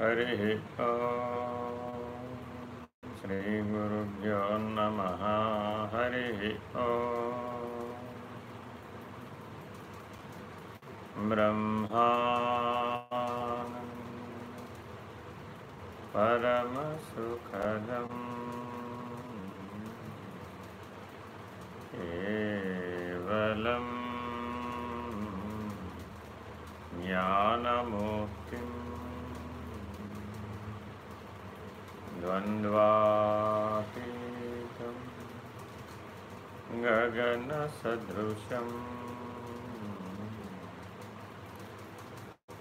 हरिः श्रीगुरुभ्यो नमः। हरिः ब्रह्मा परमसुखदम्। केवलम् ज्ञानमूर्तिम् द्वन्द्वातीतं गगनसदृशम्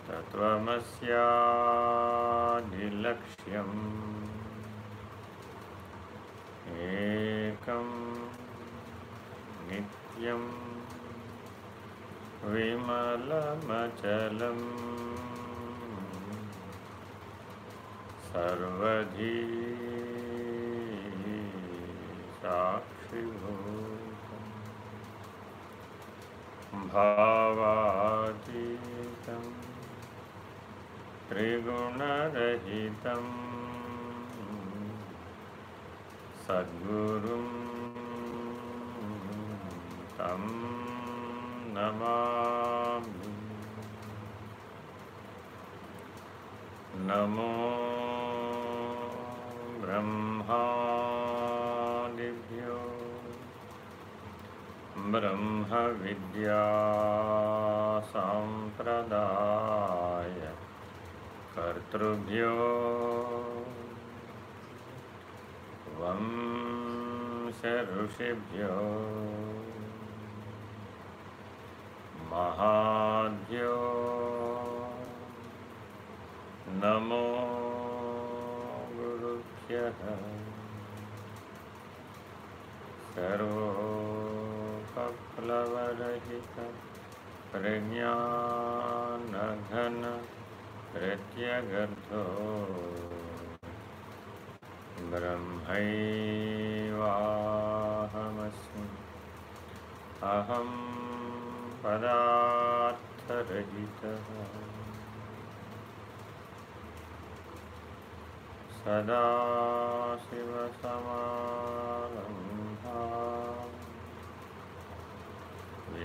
तत्त्वमस्यादिलक्ष्यम् एकं नित्यं विमलमचलम् सर्वधी साक्षिभूतम् भावातीतम् त्रिगुणरहितम् सद्गुरुं तं नमामि। नमो ब्रह्मादिभ्यो ब्रह्मविद्यासाम्प्रदाय कर्तृभ्यो वंशऋषिभ्यो महाभ्यो नमो गुरुभ्यः करो कफलवरहित प्रज्ञान घन प्रत्यगर्थो। ब्रह्मैवाहमस्मि। अहं पदार्थरहितः। सदाशिवसमा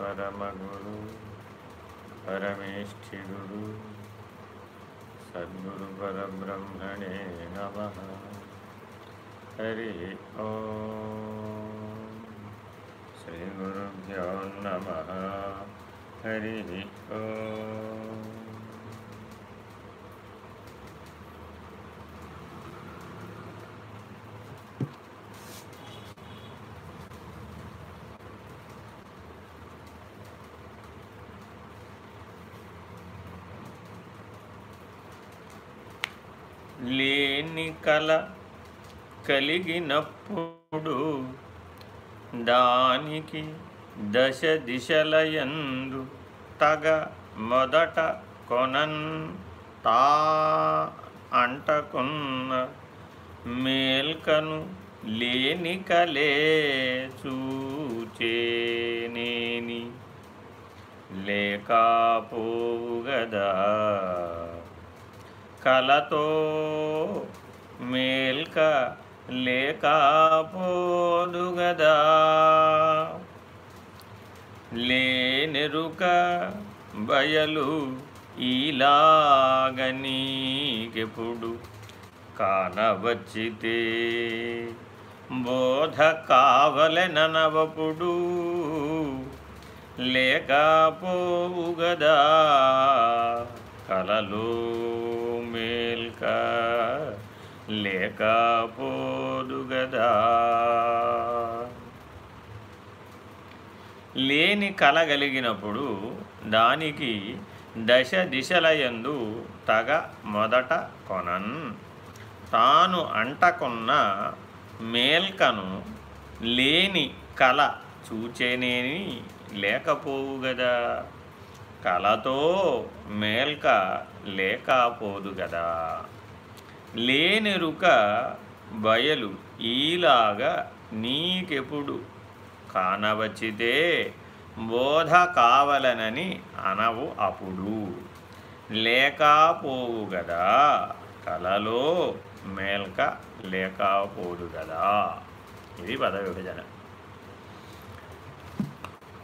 పరమగురు పరమేష్ఠిగురు సద్గురు పరబ్రహ్మణే నమ. హరి ఓ. శ్రీ గురుభ్యో నమ. హరి ఓ. లేని కల కలిగినప్పుడు దానికి దశ దిశలయందు తగ మొదట కొనన్ తా అంటకున్న మేల్కను లేని కలే చూచేనేని లేకపోవుగదా కలతో మేల్క లేకపోదుగదా లేనెరుక బయలు ఇలాగనీకెప్పుడు కానవచ్చితే బోధ కావలెననవపుడు లేకపోవుగదా కలలో మేల్క లేకపోదుగదా. లేని కలగలిగినప్పుడు దానికి దశ దిశలయందు తగ మొదట కొనన్. తాను అంటకున్న మేల్కను లేని కల చూచేనేని లేకపోవు గదా కళతో మేల్క లేకపోదు గదా. లేనెరుక బయలు ఈలాగా నీకెప్పుడు కానవచ్చితే బోధ కావలనని అనవు అప్పుడు. లేకపోవు గదా. కలలో మేల్క లేకపోదు కదా ఇది పద విభజన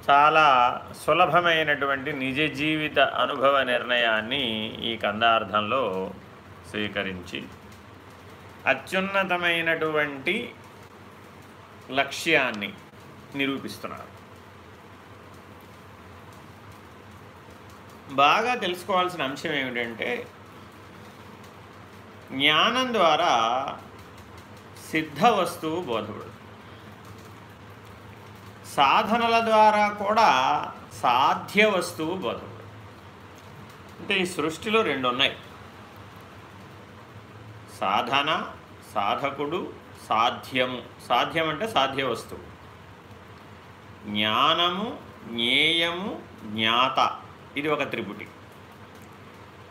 చాలా సులభమైనటువంటి నిజ జీవిత అనుభవ నిర్ణయాన్ని ఈ కందార్థంలో స్వీకరించి అత్యున్నతమైనటువంటి లక్ష్యాన్ని నిరూపిస్తున్నారు. బాగా తెలుసుకోవాల్సిన అంశం ఏమిటంటే జ్ఞానం ద్వారా సిద్ధ వస్తువు బోధపడు సాధనల ద్వారా కూడా సాధ్య వస్తువు బోధపడు అంటే ఈ సృష్టిలో రెండు ఉన్నాయి. సాధన సాధకుడు సాధ్యము. సాధ్యం అంటే సాధ్య వస్తువు. జ్ఞానము జ్ఞేయము జ్ఞాత. ఇది ఒక త్రిపుటి.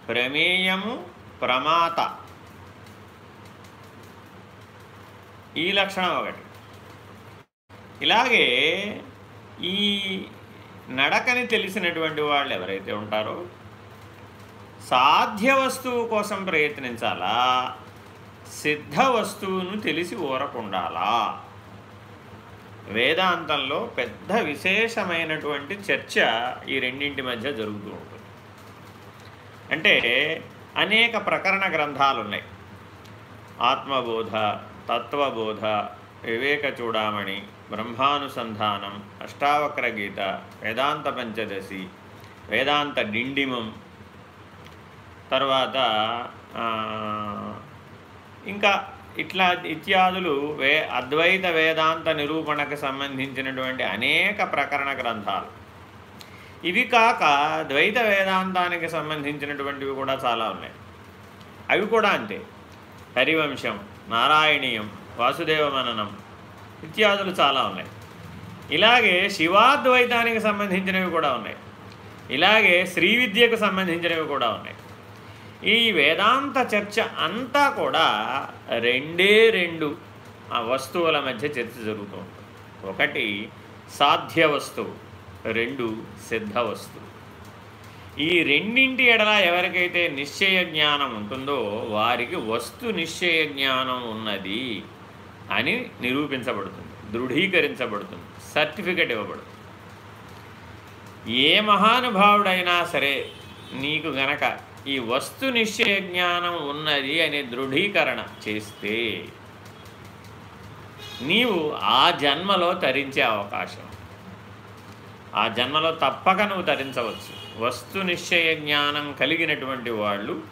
ప్రమేయము ప్రమాత. ఈ లక్షణం ఒకటి. ఇలాగే ఈ నడకని తెలిసినటువంటి వాళ్ళు ఎవరైతే ఉంటారో సాధ్య వస్తువు కోసం ప్రయత్నించాలా? సిద్ధ వస్తువును తెలిసి ఊరకుండాలా? వేదాంతంలో పెద్ద విశేషమైనటువంటి చర్చ ఈ రెండింటి మధ్య జరుగుతూ ఉంటుంది. అంటే అనేక ప్రకరణ గ్రంథాలు ఉన్నాయి ఆత్మబోధ తత్వబోధ వివేక చూడామణి బ్రహ్మానుసంధానం అష్టావక్ర గీత వేదాంత పంచదశి వేదాంత డిండిమం. తర్వాత ఇంకా ఇట్లా ఇత్యాదులు వే అద్వైత వేదాంత నిరూపణకు సంబంధించినటువంటి అనేక ప్రకరణ గ్రంథాలు. ఇవి కాక ద్వైత వేదాంతానికి సంబంధించినటువంటివి కూడా చాలా ఉన్నాయి. అవి కూడా అంతే. హరివంశం నారాయణీయం వాసుదేవ మననం ఇత్యాదులు చాలా ఉన్నాయి. ఇలాగే శివాద్వైతానికి సంబంధించినవి కూడా ఉన్నాయి. ఇలాగే శ్రీ విద్యకు సంబంధించినవి కూడా ఉన్నాయి. ఈ వేదాంత చర్చ అంతా కూడా రెండే రెండు వస్తువుల మధ్య చర్చ జరుగుతూ ఒకటి సాధ్య వస్తువు రెండు సిద్ధ వస్తువు. ఈ రెండింటి ఎడల ఎవరికైతే నిశ్చయ జ్ఞానం ఉంటుందో వారికి వస్తు నిశ్చయ జ్ఞానం ఉన్నది. అని నిరూపించబడుతుంది దృఢీకరించబడుతుంది సర్టిఫికెట్ ఇవ్వబడుతుంది. ఏ మహానుభావుడైనా సరే నీకు గనక ఈ వస్తు నిశ్చయ జ్ఞానం ఉన్నది అనే దృఢీకరణ చేస్తే నీవు ఆ జన్మలో తరించే అవకాశం. ఆ జన్మలో తప్పక నువ్వు తరించవచ్చు. వస్తు నిశ్చయ జ్ఞానం కలిగినటువంటి వాళ్ళు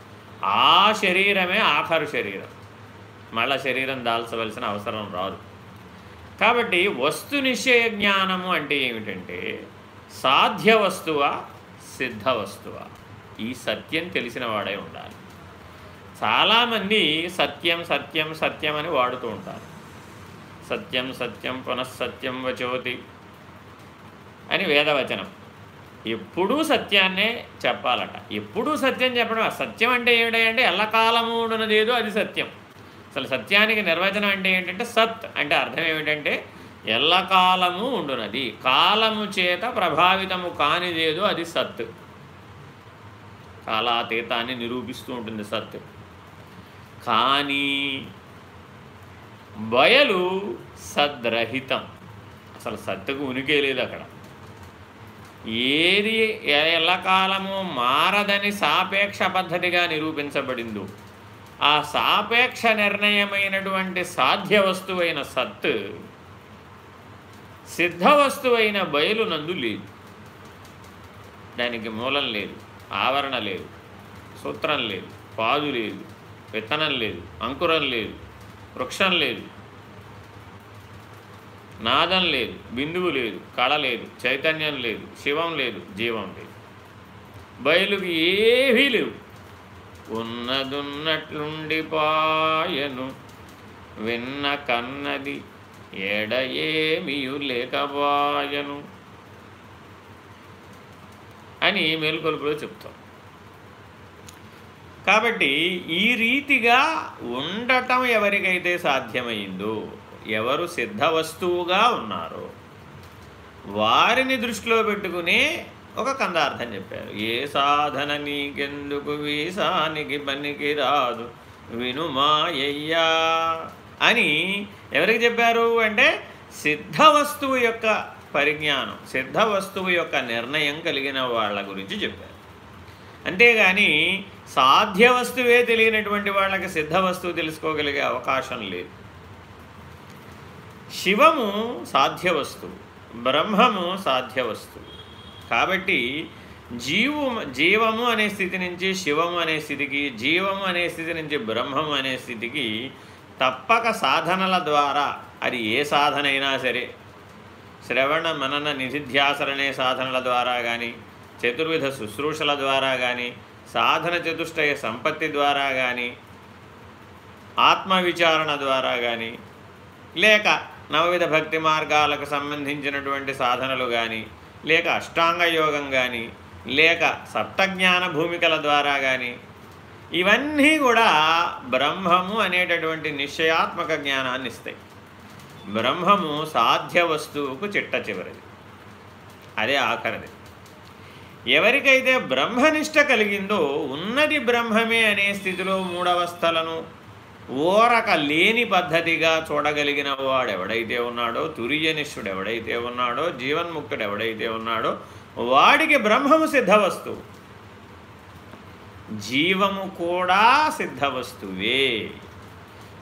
ఆ శరీరమే ఆఖరు శరీరం. మళ్ళా శరీరం దాల్చవలసిన అవసరం రాదు. కాబట్టి వస్తు నిశ్చయ జ్ఞానము అంటే ఏమిటంటే సాధ్య వస్తువా సిద్ధ వస్తువా? ఈ సత్యం తెలిసిన వాడై ఉండాలి. చాలామంది సత్యం సత్యం సత్యం అని వాడుతూ ఉంటారు. సత్యం సత్యం పునఃసత్యం వచోతి అని వేదవచనం. ఎప్పుడూ సత్యాన్నే చెప్పాలట. ఎప్పుడూ సత్యం చెప్పడం సత్యం అంటే ఏమిటంటే ఎల్లకాలము ఉండనదేదో అది సత్యం. అసలు సత్యానికి నిర్వచనం అంటే ఏంటంటే సత్ అంటే అర్థం ఏమిటంటే ఎల్లకాలము ఉండునది. కాలము చేత ప్రభావితము కానిదేదో అది సత్. కాలాతీతాన్ని నిరూపిస్తూ ఉంటుంది సత్. కానీ బయలు సద్రహితం. అసలు సత్తుకు ఉనికే లేదు అక్కడ. ఏది ఎల్లకాలము మారదని సాపేక్ష పద్ధతిగా నిరూపించబడిందో ఆ సాపేక్ష నిర్ణయమైనటువంటి సాధ్య వస్తువైన సత్ సిద్ధ వస్తువైన బయలునందు లేదు. దానికి మూలం లేదు ఆవరణ లేదు సూత్రం లేదు పాదు లేదు విత్తనం లేదు అంకురం లేదు వృక్షం లేదు నాదం లేదు బిందువు లేదు కళ లేదు చైతన్యం లేదు శివం లేదు జీవం లేదు. బయలుకి ఏవీ లేవు. ఉన్నదున్నట్లుండిపాయను విన్న కన్నది ఏడయేమియు లేకపాయను అని మేలుకొలుపులో చెప్తాం. కాబట్టి ఈ రీతిగా ఉండటం ఎవరికైతే సాధ్యమైందో ఎవరు సిద్ధ వస్తువుగా ఉన్నారో వారిని దృష్టిలో పెట్టుకునే ఒక కందార్థం చెప్పారు. ఏ సాధన నీకెందుకు? వీసానికి పనికి రాదు. వినుమాయ్యా అని ఎవరికి చెప్పారు అంటే సిద్ధ వస్తువు యొక్క పరిజ్ఞానం సిద్ధ వస్తువు యొక్క నిర్ణయం కలిగిన వాళ్ళ గురించి చెప్పారు. అంతేగాని సాధ్య వస్తువే తెలియనటువంటి వాళ్ళకి సిద్ధ వస్తువు తెలుసుకోగలిగే అవకాశం లేదు. శివము సాధ్య వస్తువు బ్రహ్మము సాధ్య వస్తువు. కాబట్టి జీవు జీవము అనే స్థితి నుంచి శివము అనే స్థితికి జీవము అనే స్థితి నుంచి బ్రహ్మము అనే స్థితికి తప్పక సాధనల ద్వారా అది ఏ సాధనైనా సరే శ్రవణ మనన నిధిధ్యాసలనే సాధనల ద్వారా కానీ చతుర్విధ శుశ్రూషల ద్వారా కానీ సాధన చతుష్టయ సంపత్తి ద్వారా కానీ ఆత్మవిచారణ ద్వారా కానీ లేక నవవిధ భక్తి మార్గాలకు సంబంధించినటువంటి సాధనలు కానీ లేక అష్టాంగ యోగం కానీ లేక సప్తజ్ఞాన భూమికల ద్వారా కానీ ఇవన్నీ కూడా బ్రహ్మము అనేటటువంటి నిశ్చయాత్మక జ్ఞానాన్ని ఇస్తాయి బ్రహ్మము సాధ్య వస్తువుకు చిట్ట చివరిది. అదే ఆఖరిది. ఎవరికైతే బ్రహ్మనిష్ట కలిగిందో ఉన్నది బ్రహ్మమే అనే స్థితిలో మూడవస్థలను ఓరక లేని పద్ధతిగా చూడగలిగిన వాడు ఎవడైతే ఉన్నాడో తురియనిష్ఠుడు ఎవడైతే ఉన్నాడో జీవన్ముక్తుడు ఎవడైతే ఉన్నాడో వాడికి బ్రహ్మము సిద్ధవస్తువు. జీవము కూడా సిద్ధవస్తువే.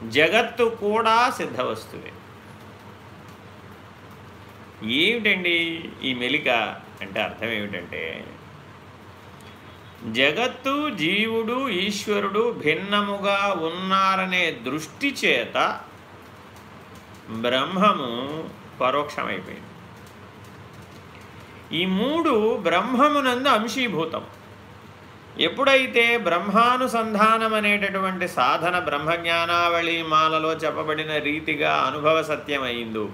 జగత్తు కూడా సిద్ధవస్తువే. ఏమిటండి ఈ మెలిక అంటే అర్థం ఏమిటంటే జగత్తు జీవుడు ఈశ్వరుడు భిన్నముగా ఉన్నారనే దృష్టి చేత బ్రహ్మము పరోక్షమైపోయింది. ఈ మూడు బ్రహ్మమునందు అంశీభూతం ఎప్పుడైతే బ్రహ్మానుసంధానం అనేటటువంటి సాధన బ్రహ్మజ్ఞానావళి మాలలో చెప్పబడిన రీతిగా అనుభవ సత్యమైందో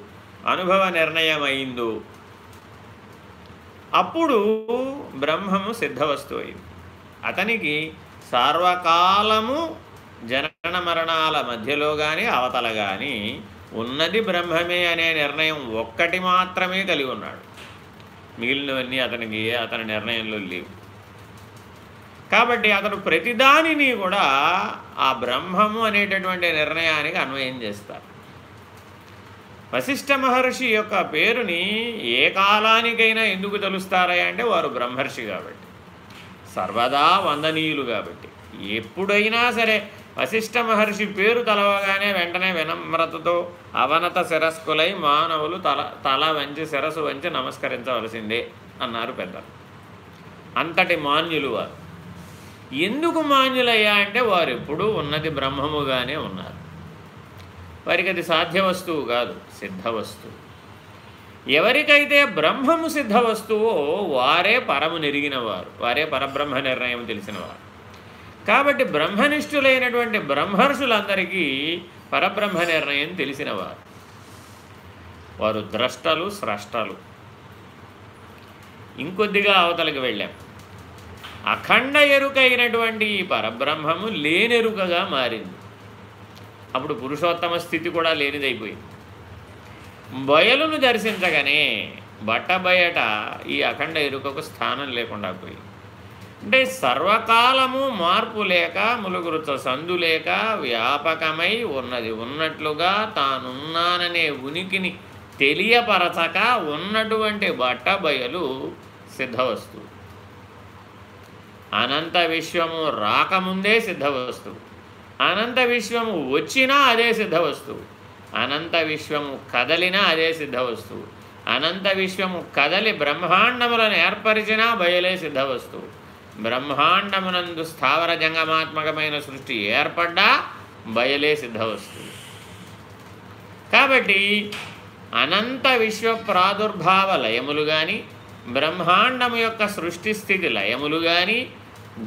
అనుభవ నిర్ణయమైందో అప్పుడు బ్రహ్మము సిద్ధవస్తు అయింది అతనికి సార్వకాలము జనన మరణాల మధ్యలో కానీ అవతల కానీ ఉన్నది బ్రహ్మమే అనే నిర్ణయం ఒక్కటి మాత్రమే కలిగి ఉన్నాడు. మిగిలినవన్నీ అతనికి అతని నిర్ణయంలో లేవు. కాబట్టి అతను ప్రతిదానిని కూడా ఆ బ్రహ్మము అనేటటువంటి నిర్ణయానికి అన్వయం చేస్తారు వశిష్ఠ మహర్షి యొక్క పేరుని ఏ కాలానికైనా ఎందుకు తెలుస్తారా అంటే వారు బ్రహ్మర్షి కాబట్టి. సర్వదా వందనీయులు కాబట్టి. ఎప్పుడైనా సరే వశిష్ఠ మహర్షి పేరు తలవగానే వెంటనే వినమ్రతతో అవనత శిరస్కులై మానవులు తల తల వంచి శిరస్సు వంచి నమస్కరించవలసిందే అన్నారు పెద్దలు. అంతటి మాన్యులు వారు. ఎందుకు మాన్యులయ్యా అంటే వారు ఎప్పుడూ ఉన్నది బ్రహ్మముగానే ఉన్నారు. వారికి అది సాధ్య వస్తువు కాదు సిద్ధ వస్తువు ఎవరికైతే బ్రహ్మము సిద్ధ వస్తువో వారే పరము నెరిగినవారు. వారే పరబ్రహ్మ నిర్ణయం తెలిసినవారు. కాబట్టి బ్రహ్మనిష్ఠులైనటువంటి బ్రహ్మర్షులందరికీ పరబ్రహ్మ నిర్ణయం తెలిసినవారు. వారు ద్రష్టలు స్రష్టలు. ఇంకొద్దిగా అవతలకి వెళ్ళాం. అఖండ ఎరుకైనటువంటి ఈ పరబ్రహ్మము లేనెరుకగా మారింది. అప్పుడు పురుషోత్తమ స్థితి కూడా లేనిదైపోయింది. బయలును దర్శించగానే బట్ట బయట ఈ అఖండ ఇరుకకు స్థానం లేకుండా పోయింది అంటే సర్వకాలము మార్పు లేక ములుగురుత సందు లేక వ్యాపకమై ఉన్నది. ఉన్నట్లుగా తానున్నాననే ఉనికిని తెలియపరచక ఉన్నటువంటి బట్ట బయలు సిద్ధవస్తువు అనంత విశ్వము రాకముందే సిద్ధవస్తువు అనంత విశ్వము వచ్చినా అదే సిద్ధ వస్తువు అనంత విశ్వము కదలినా అదే సిద్ధ వస్తువు అనంత విశ్వము కదలి బ్రహ్మాండములను ఏర్పరిచినా బయలే సిద్ధ వస్తువు బ్రహ్మాండమునందు స్థావర జంగమాత్మకమైన సృష్టి ఏర్పడ్డా బయలే సిద్ధ వస్తువు కాబట్టి అనంత విశ్వ ప్రాదుర్భావ లయములు కానీ బ్రహ్మాండము యొక్క సృష్టి స్థితి లయములు కానీ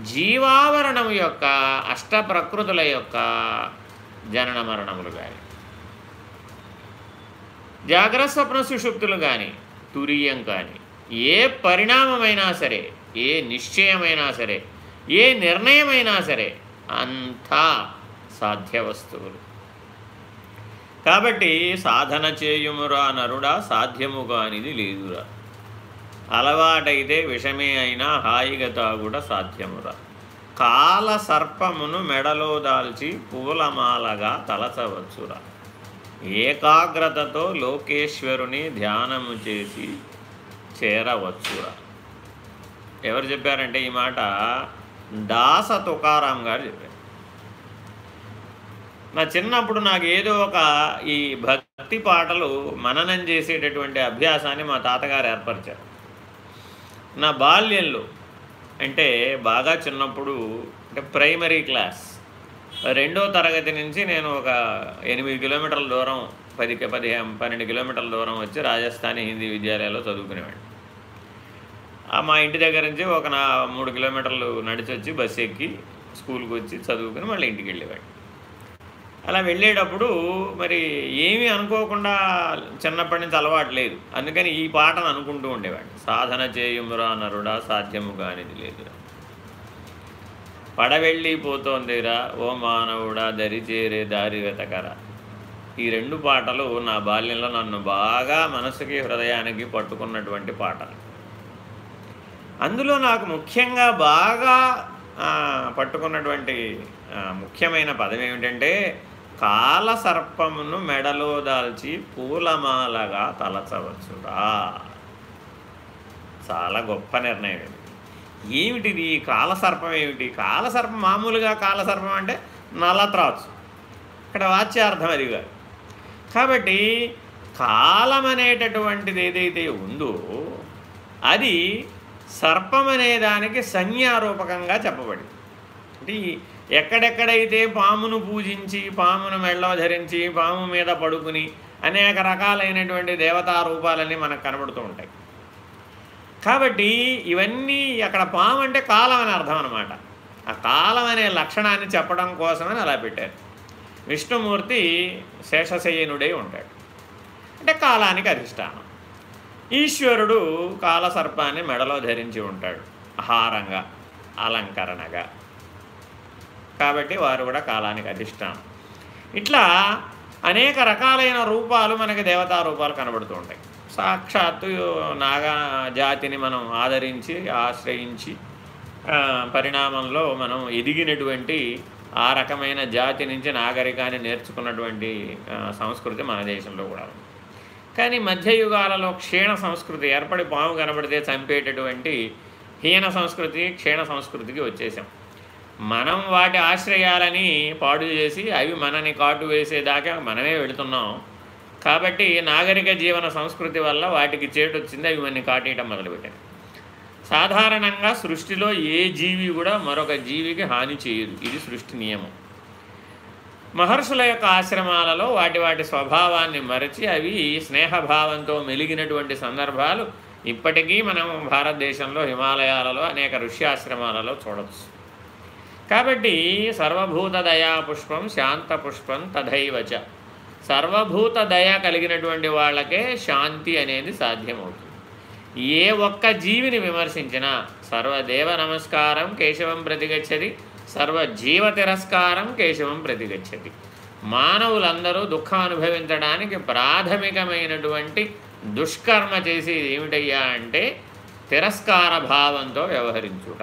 జీవావరణము యొక్క అష్ట ప్రకృతుల యొక్క జనన మరణములు కానీ జాగ్రత్త స్వప్న సుషుప్తులు కానీ తురియం కానీ ఏ పరిణామమైనా సరే ఏ నిశ్చయమైనా సరే ఏ నిర్ణయమైనా సరే అంతా సాధ్య వస్తువులు కాబట్టి సాధన చేయుమురా నరుడా సాధ్యము కానిది లేదురా. అలవాటైతే విషమే అయినా హాయిగా తాగుట సాధ్యమురా. కాల సర్పమును మెడలో దాల్చి పూలమాలగా తలచవచ్చురా. ఏకాగ్రతతో లోకేశ్వరుని ధ్యానము చేసి చేరవచ్చురా. ఎవరు చెప్పారంటే ఈ మాట? దాస తుకారాం గారు చెప్పారు. నా చిన్నప్పుడు నాకు ఏదో ఒక ఈ భక్తి పాటలు మననం చేసేటటువంటి అభ్యాసాన్ని మా తాతగారు ఏర్పరిచారు. నా బాల్యంలో అంటే బాగా చిన్నప్పుడు అంటే ప్రైమరీ క్లాస్ రెండో తరగతి నుంచి నేను ఒక ఎనిమిది కిలోమీటర్ల దూరం పది పదిహేను పన్నెండు కిలోమీటర్ల దూరం వచ్చి రాజస్థానీ హిందీ విద్యాలయాల్లో చదువుకునేవాడిని. మా ఇంటి దగ్గర నుంచి ఒక నా మూడు కిలోమీటర్లు నడిచి వచ్చి బస్సు ఎక్కి స్కూల్కి వచ్చి చదువుకుని మళ్ళీ ఇంటికి వెళ్ళేవాడిని. అలా వెళ్ళేటప్పుడు మరి ఏమీ అనుకోకుండా చిన్నప్పటి నుంచి అలవాటు లేదు. అందుకని ఈ పాటను అనుకుంటూ ఉండేవాడిని. సాధన చేయుమురా నరుడా సాధ్యము కానిది లేదురా పడవెళ్ళిపోతోందిరా ఓ మానవుడా దరి చేరే దారి వెతకరా. ఈ రెండు పాటలు నా బాల్యంలో నన్ను బాగా మనసుకి హృదయానికి పట్టుకున్నటువంటి పాటలు. అందులో నాకు ముఖ్యంగా బాగా పట్టుకున్నటువంటి ముఖ్యమైన పదం ఏమిటంటే కాల సర్పమును మెడలో దాల్చి పూలమాలగా తలచవచ్చురా. చాలా గొప్ప నిర్ణయం ఏమిటిది కాలసర్పం ఏమిటి? కాలసర్పం మామూలుగా కాలసర్పం అంటే నల్లత్రాచు ఇక్కడ వాచ్యార్థం అది కాదు. కాబట్టి కాలం అనేటటువంటిది ఏదైతే ఉందో అది సర్పం అనే దానికి సంజ్ఞారూపకంగా చెప్పబడింది. అంటే ఎక్కడెక్కడైతే పామును పూజించి పామును మెళ్ళో ధరించి పాము మీద పడుకుని అనేక రకాలైనటువంటి దేవతా రూపాలని మనకు కనబడుతూ ఉంటాయి. కాబట్టి ఇవన్నీ అక్కడ పాము అంటే కాలం అని అర్థం అనమాట ఆ కాలం అనే లక్షణాన్ని చెప్పడం కోసమని అలా పెట్టారు. విష్ణుమూర్తి శేషశయనుడై ఉంటాడు. అంటే కాలానికి అధిష్టానం. ఈశ్వరుడు కాలసర్పాన్ని మెడలో ధరించి ఉంటాడు. హారంగా అలంకరణగా. కాబట్టి వారు కూడా కాలానికి అధిష్టానం. ఇట్లా అనేక రకాలైన రూపాలు మనకి దేవతా రూపాలు కనబడుతూ ఉంటాయి. సాక్షాత్తు నాగా జాతిని మనం ఆదరించి ఆశ్రయించి పరిణామంలో మనం ఎదిగినటువంటి ఆ రకమైన జాతి నుంచి నాగరికాన్ని నేర్చుకున్నటువంటి సంస్కృతి మన దేశంలో కూడా ఉంది. కానీ మధ్యయుగాలలో క్షీణ సంస్కృతి ఏర్పడి పాము కనబడితే చంపేటటువంటి హీన సంస్కృతి క్షీణ సంస్కృతికి వచ్చేసాం. మనం వాటి ఆశ్రయాలని పాడు చేసి అవి మనని కాటు వేసేదాకా మనమే వెళుతున్నాం. కాబట్టి నాగరిక జీవన సంస్కృతి వల్ల వాటికి చేటొచ్చింది అవి మన కాటేయటం మొదలుపెట్టాయి సాధారణంగా సృష్టిలో ఏ జీవి కూడా మరొక జీవికి హాని చేయదు. ఇది సృష్టి నియమం. మహర్షుల యొక్క ఆశ్రమాలలో వాటి వాటి స్వభావాన్ని మరచి అవి స్నేహభావంతో మెలిగినటువంటి సందర్భాలు ఇప్పటికీ మనం భారతదేశంలో హిమాలయాలలో అనేక ఋష్యాశ్రమాలలో చూడవచ్చు కాబట్టి సర్వభూత దయా పుష్పం శాంత పుష్పం తథైవచ సర్వభూత దయ కలిగినటువంటి వాళ్ళకే శాంతి అనేది సాధ్యమవుతుంది. ఏ ఒక్క జీవిని విమర్శించినా సర్వదేవ నమస్కారం కేశవం ప్రతిగచ్చది సర్వజీవ తిరస్కారం కేశవం ప్రతిగచ్చది. మానవులందరూ దుఃఖం అనుభవించడానికి ప్రాథమికమైనటువంటి దుష్కర్మ చేసేది ఏమిటయ్యా అంటే తిరస్కార భావంతో వ్యవహరించుట.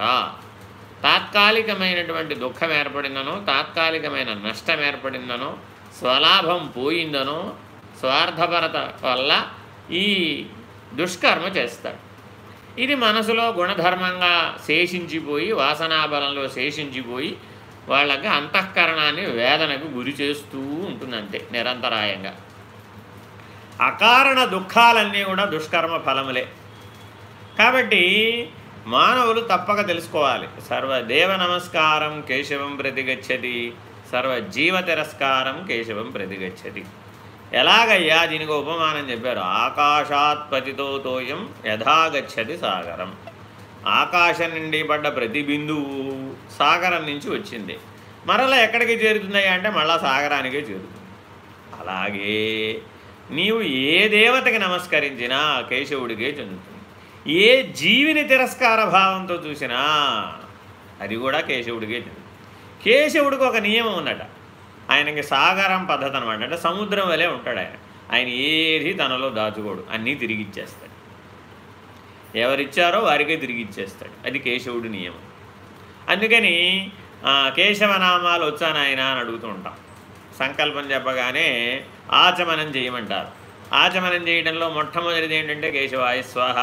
తాత్కాలికమైనటువంటి దుఃఖం ఏర్పడిందనో తాత్కాలికమైన నష్టం ఏర్పడిందనో స్వలాభం పోయిందనో స్వార్థపరత వల్ల ఈ దుష్కర్మ చేస్తాడు. ఇది మనసులో గుణధర్మంగా శేషించిపోయి వాసనాబలంలో శేషించిపోయి వాళ్ళకి అంతఃకరణాన్ని వేదనకు గురి చేస్తూ ఉంటుందంతే నిరంతరాయంగా. అకారణ దుఃఖాలన్నీ కూడా దుష్కర్మ ఫలములే. కాబట్టి మానవులు తప్పక తెలుసుకోవాలి. సర్వదేవ నమస్కారం కేశవం ప్రతిగచ్చతి. సర్వజీవ తిరస్కారం కేశవం ప్రతిగచ్చతి. ఎలాగయ్యా దీనికి ఉపమానం చెప్పారు? ఆకాశాత్పతితో తోయం యథాగచ్చతి సాగరం. ఆకాశం నుండి పడ్డ ప్రతి బిందువు సాగరం నుంచి వచ్చింది. మరలా ఎక్కడికి చేరుతున్నాయి అంటే మళ్ళా సాగరానికే చేరుతుంది. అలాగే నీవు ఏ దేవతకి నమస్కరించినా కేశవుడికే చెందుతుంది. ఏ జీవిని తిరస్కార భావంతో చూసినా అది కూడా కేశవుడికే చెందుతుంది. కేశవుడికి ఒక నియమం ఉందట. ఆయనకి సాగరం పద్ధతి అనమాట అంటే సముద్రం వలె ఉంటాడు ఆయన. ఆయన ఏది తనలో దాచుకోడు. అన్నీ తిరిగి ఇచ్చేస్తాడు. ఎవరిచ్చారో వారికే తిరిగి ఇచ్చేస్తాడు. అది కేశవుడి నియమం. అందుకని కేశవనామాలు వచ్చానాయన అని అడుగుతూ ఉంటాం. సంకల్పం చెప్పగానే ఆచమనం చేయమంటారు. ఆచమనం చేయడంలో మొట్టమొదటిది ఏంటంటే కేశవాయ స్వాహ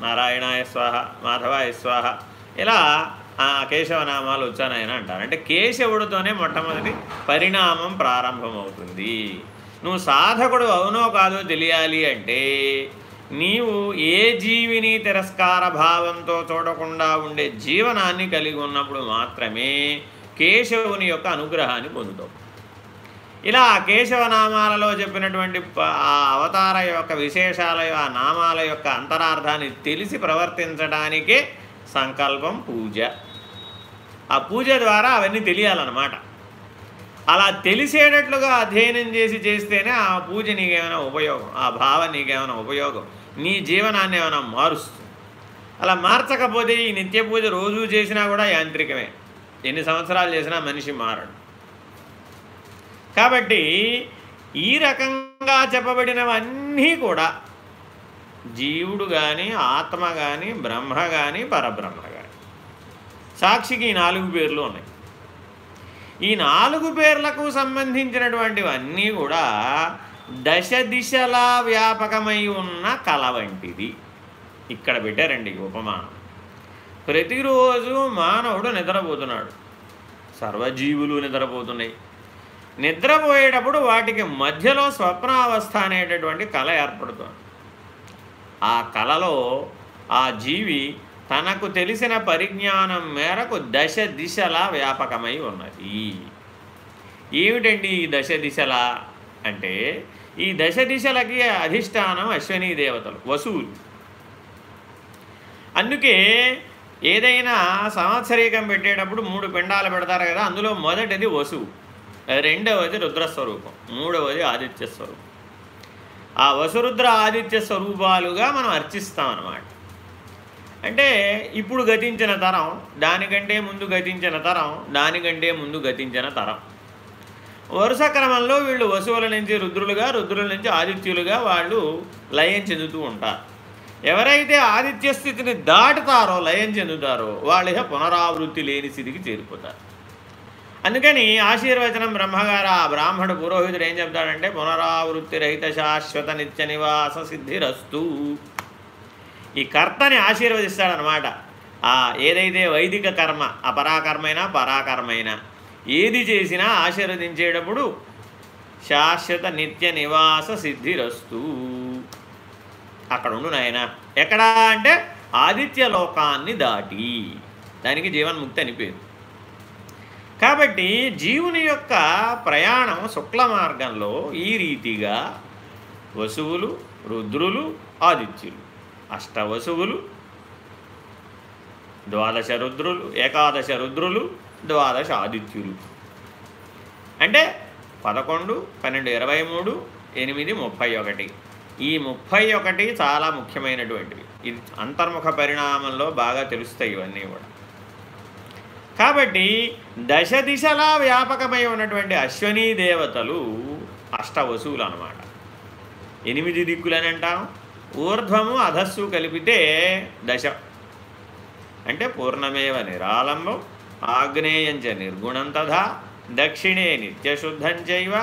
నారాయణాయ స్వాహ మాధవాయ స్వాహ. ఇలా కేశవనామాలు వచ్చానాయన అంటారు. అంటే కేశవుడితోనే మొట్టమొదటి పరిణామం ప్రారంభమవుతుంది. నువ్వు సాధకుడు అవునో కాదో తెలియాలి అంటే నీవు ఏ జీవిని తిరస్కార భావంతో చూడకుండా ఉండే జీవనాన్ని కలిగి ఉన్నప్పుడు మాత్రమే కేశవుని యొక్క అనుగ్రహాన్ని పొందుతావు. ఇలా కేశవనామాలలో చెప్పినటువంటి ఆ అవతార యొక్క విశేషాల ఆ నామాల యొక్క అంతరార్థాన్ని తెలిసి ప్రవర్తించడానికే సంకల్పం పూజ. ఆ పూజ ద్వారా అవన్నీ తెలియాలన్నమాట. అలా తెలిసేటట్లుగా అధ్యయనం చేసి చేస్తేనే ఆ పూజ నీకేమైనా ఉపయోగం ఆ భావం నీకేమైనా ఉపయోగం నీ జీవనాన్ని ఏమైనా మారుస్తుంది. అలా మార్చకపోతే ఈ నిత్య పూజ రోజు చేసినా కూడా యాంత్రికమే. ఎన్ని సంవత్సరాలు చేసినా మనిషి మారడు. కాబట్టి ఈ రకంగా చెప్పబడినవన్నీ కూడా జీవుడు కానీ ఆత్మ కానీ బ్రహ్మ కానీ పరబ్రహ్మ కానీ సాక్షికి ఈ నాలుగు పేర్లు ఉన్నాయి. ఈ నాలుగు పేర్లకు సంబంధించినటువంటివన్నీ కూడా దశ దిశలా వ్యాపకమై ఉన్న కళ వంటిది. ఇక్కడ పెట్టారండి ఉపమానం. ప్రతిరోజు మానవుడు నిద్రపోతున్నాడు. సర్వజీవులు నిద్రపోతున్నాయి. నిద్రపోయేటప్పుడు వాటికి మధ్యలో స్వప్నావస్థ అనేటటువంటి కళ ఏర్పడుతుంది. ఆ కళలో ఆ జీవి తనకు తెలిసిన పరిజ్ఞానం మేరకు దశ దిశలా వ్యాపకమై ఉన్నది. ఏమిటండి ఈ దశ దిశల అంటే? ఈ దశ దిశలకి అధిష్టానం అశ్వనీ దేవతలు వసూలు. అందుకే ఏదైనా సంవత్సరీకం పెట్టేటప్పుడు మూడు పిండాలు పెడతారు కదా అందులో మొదటిది వసువు రెండవది రుద్రస్వరూపం మూడవది ఆదిత్య స్వరూపం. ఆ వసురుద్ర ఆదిత్య స్వరూపాలుగా మనం అర్చిస్తాం అన్నమాట. అంటే ఇప్పుడు గతించిన తరం దానికంటే ముందు గతించిన తరం దానికంటే ముందు గతించిన తరం. వరుస క్రమంలో వీళ్ళు వసువుల నుంచి రుద్రులుగా రుద్రుల నుంచి ఆదిత్యులుగా వాళ్ళు లయం చెందుతూ ఉంటారు. ఎవరైతే ఆదిత్య స్థితిని దాటుతారో లయం చెందుతారో వాళ్ళ పునరావృత్తి లేని స్థితికి చేరిపోతారు. అందుకని ఆశీర్వచనం బ్రహ్మగారు ఆ బ్రాహ్మణుడు పురోహితుడు ఏం చెప్తాడంటే పునరావృత్తి రహిత శాశ్వత నిత్య నివాస సిద్ధిరస్తు. ఈ కర్తని ఆశీర్వదిస్తాడనమాట ఆ ఏదైతే వైదిక కర్మ అపరాకర్మైనా పరాకర్మైనా ఏది చేసినా ఆశీర్వదించేటప్పుడు శాశ్వత నిత్య నివాస సిద్ధిరస్తు. అక్కడ ఉండు నాయన. ఎక్కడా అంటే ఆదిత్య లోకాన్ని దాటి. దానికి జీవన్ముక్తి అని పేరు. కాబట్టి జీవుని యొక్క ప్రయాణం శుక్ల మార్గంలో ఈ రీతిగా వసువులు రుద్రులు ఆదిత్యులు. అష్టవసువులు ద్వాదశ రుద్రులు ఏకాదశ రుద్రులు ద్వాదశ ఆదిత్యులు. అంటే పదకొండు పన్నెండు ఇరవై మూడు ఎనిమిది ముప్పై ఒకటి. ఈ ముప్పై ఒకటి చాలా ముఖ్యమైనటువంటివి. ఇది అంతర్ముఖ పరిణామంలో బాగా తెలుస్తాయి ఇవన్నీ కూడా. కాబట్టి దశ దిశలా వ్యాపకమై ఉన్నటువంటి అశ్వనీ దేవతలు అష్టవసువులు అనమాట ఎనిమిది దిక్కులని అంటాం ఊర్ధ్వము అధస్సు కలిపితే దశ. అంటే పూర్ణమేవ నిరాళంబం ఆగ్నేయంచ నిర్గుణం తథా దక్షిణే నిత్యశుద్ధం చైవ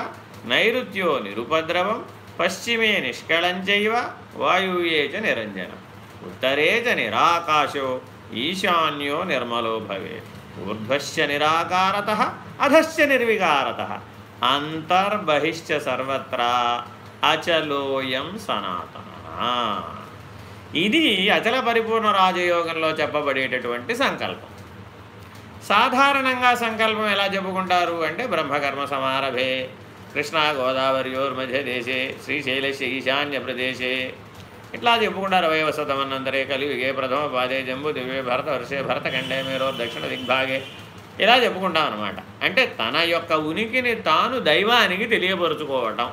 నైరుత్యో నిరుపద్రవం పశ్చిమే నిష్కళంచైవ వాయువ్యే చ నిరంజనం ఉత్తరే చ నిరాకాశో ఈశాన్యో నిర్మలో భవే ఊర్ధ్వశ్చ నిరాకారత అధశ్చ నిర్వికారత అంతర్బహిశ్చ సర్వత్రా అచలోయం సనాతన ఇది అచల పరిపూర్ణ రాజయోగంలో చెప్పబడేటటువంటి సంకల్పం. సాధారణంగా సంకల్పం ఎలా చెప్పుకుంటారు అంటే బ్రహ్మకర్మ సమారభే కృష్ణా గోదావరియోర్మధ్య దేశే శ్రీశైలస్య ఈశాన్య ప్రదేశే ఇట్లా చెప్పుకుంటారు వయవసతమన్నంతరే కలివిగే ప్రథమ పాదే జంబు దివ్య భరత వరుసే భరత ఖండే మీరు దక్షిణ దిగ్భాగే. ఇలా చెప్పుకుంటాం అనమాట అంటే తన యొక్క ఉనికిని తాను దైవానికి తెలియపరుచుకోవటం.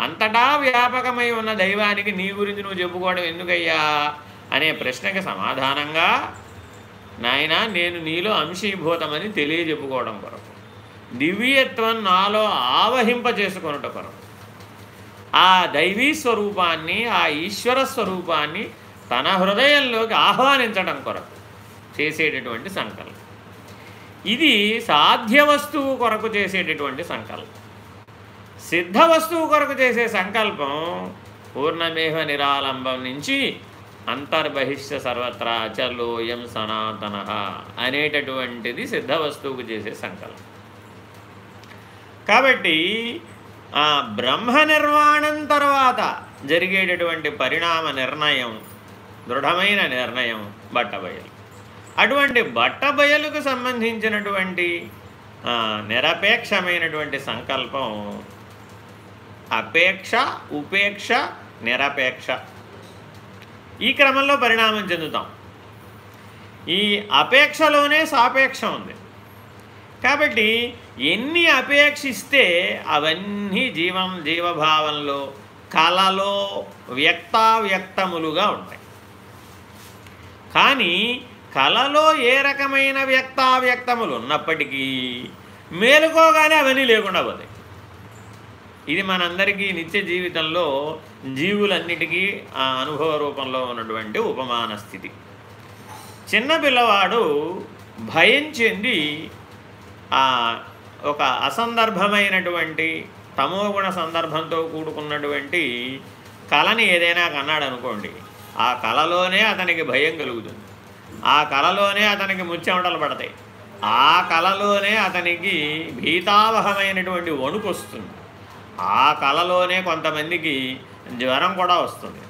అంతటా వ్యాపకమై ఉన్న దైవానికి నీ గురించి నువ్వు చెప్పుకోవడం ఎందుకయ్యా? అనే ప్రశ్నకి సమాధానంగా నాయన నేను నీలో అంశీభూతమని తెలియజెప్పుకోవడం కొరకు. దివ్యత్వం నాలో ఆవహింప చేసుకొనుట కొరకు. ఆ దైవీ స్వరూపాన్ని ఆ ఈశ్వర స్వరూపాన్ని తన హృదయంలోకి ఆహ్వానించడం కొరకు చేసేటటువంటి సంకల్పం. ఇది సాధ్య వస్తువు కొరకు చేసేటటువంటి సంకల్పం. సిద్ధ వస్తువు కొరకు చేసే సంకల్పం పూర్ణమేహ నిరాలంబం నుంచి అంతర్బహిష్ట సర్వత్రా చలోయం సనాతన అనేటటువంటిది సిద్ధ వస్తువుకు చేసే సంకల్పం. కాబట్టి బ్రహ్మ నిర్వాణం తర్వాత జరిగేటటువంటి పరిణామ నిర్ణయం దృఢమైన నిర్ణయం బట్టబయలు. అటువంటి బట్టబయలుకు సంబంధించినటువంటి నిరపేక్షమైనటువంటి సంకల్పం అపేక్ష ఉపేక్ష నిరపేక్ష. ఈ క్రమంలో పరిణామం చెందుతాం. ఈ అపేక్షలోనే సాపేక్ష ఉంది. కాబట్టి ఎన్ని అపేక్షిస్తే అవన్నీ జీవం జీవభావంలో కళలో వ్యక్తావ్యక్తములుగా ఉంటాయి. కానీ కళలో ఏ రకమైన వ్యక్తావ్యక్తములు ఉన్నప్పటికీ మేలుకోగానే అవన్నీ లేకుండా పోతాయి. ఇది మనందరికీ నిత్య జీవితంలో జీవులన్నిటికీ ఆ అనుభవ రూపంలో ఉన్నటువంటి ఉపమాన స్థితి. చిన్న పిల్లవాడు భయం చెంది ఒక అసందర్భమైనటువంటి తమోగుణ సందర్భంతో కూడుకున్నటువంటి కళని ఏదైనా కన్నాడు అనుకోండి ఆ కళలోనే అతనికి భయం కలుగుతుంది. ఆ కళలోనే అతనికి ముచ్చెమటలు పడతాయి. ఆ కళలోనే అతనికి భీతావహమైనటువంటి వణుకు వస్తుంది. ఆ కళలోనే కొంతమందికి జ్వరం కూడా వస్తుంది.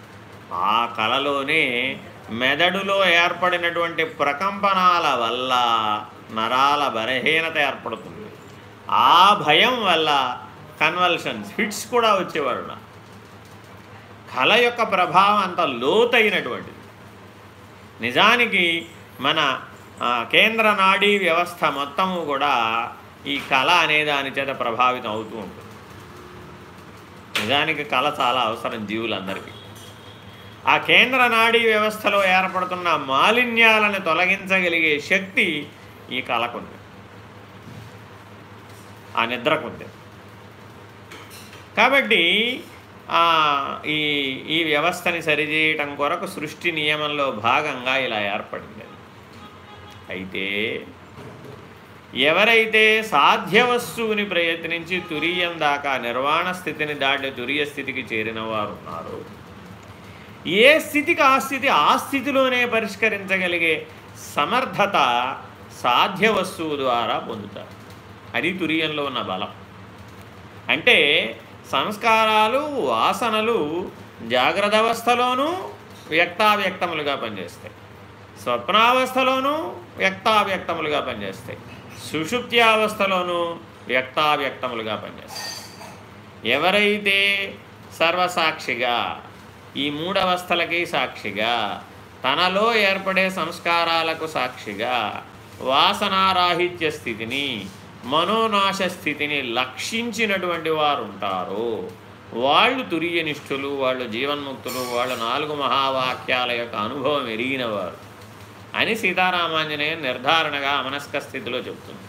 ఆ కళలోనే మెదడులో ఏర్పడినటువంటి ప్రకంపనాల వల్ల నరాల బలహీనత ఏర్పడుతుంది. ఆ భయం వల్ల కన్వల్షన్స్ ఫిట్స్ కూడా వచ్చేవారు కళ యొక్క ప్రభావం అంత లోతైనటువంటిది. నిజానికి మన కేంద్ర నాడీ వ్యవస్థ మొత్తము కూడా ఈ కళ అనే దాని చేత ప్రభావితం అవుతూ ఉంటుంది. నిజానికి కళ చాలా అవసరం జీవులందరికీ. ఆ కేంద్ర నాడీ వ్యవస్థలో ఏర్పడుతున్న మాలిన్యాలను తొలగించగలిగే శక్తి ఈ కళకుంది ఆ నిద్ర నిద్రకుంది కాబట్టి ఈ ఈ వ్యవస్థని సరిచేయటం కొరకు సృష్టి నియమంలో భాగంగా ఇలా ఏర్పడింది. అయితే ఎవరైతే సాధ్య వస్తువుని ప్రయత్నించి తురియం దాకా నిర్వాణ స్థితిని దాటి తురియ స్థితికి చేరిన వారు ఉన్నారు. ఏ స్థితికి ఆ స్థితి ఆ స్థితిలోనే పరిష్కరించగలిగే సమర్థత సాధ్య వస్తువు ద్వారా పొందుతారు. అది తురియంలో ఉన్న బలం. అంటే సంస్కారాలు వాసనలు జాగ్రత్త అవస్థలోనూ వ్యక్తావ్యక్తములుగా పనిచేస్తాయి. స్వప్నావస్థలోనూ వ్యక్తావ్యక్తములుగా పనిచేస్తాయి. సుషుప్త్యావస్థలోనూ వ్యక్తావ్యక్తములుగా పనిచేస్తాయి. ఎవరైతే సర్వసాక్షిగా ఈ మూడవస్థలకి సాక్షిగా తనలో ఏర్పడే సంస్కారాలకు సాక్షిగా వాసనారాహిత్య స్థితిని మనోనాశ స్థితిని లక్షించినటువంటి వారు ఉంటారు వాళ్ళు తురియనిష్ఠులు వాళ్ళు జీవన్ముక్తులు వాళ్ళు నాలుగు మహావాక్యాల యొక్క అనుభవం ఎరిగినవారు అని సీతారామాంజనేయ నిర్ధారణగా అమనస్క స్థితిలో చెబుతుంది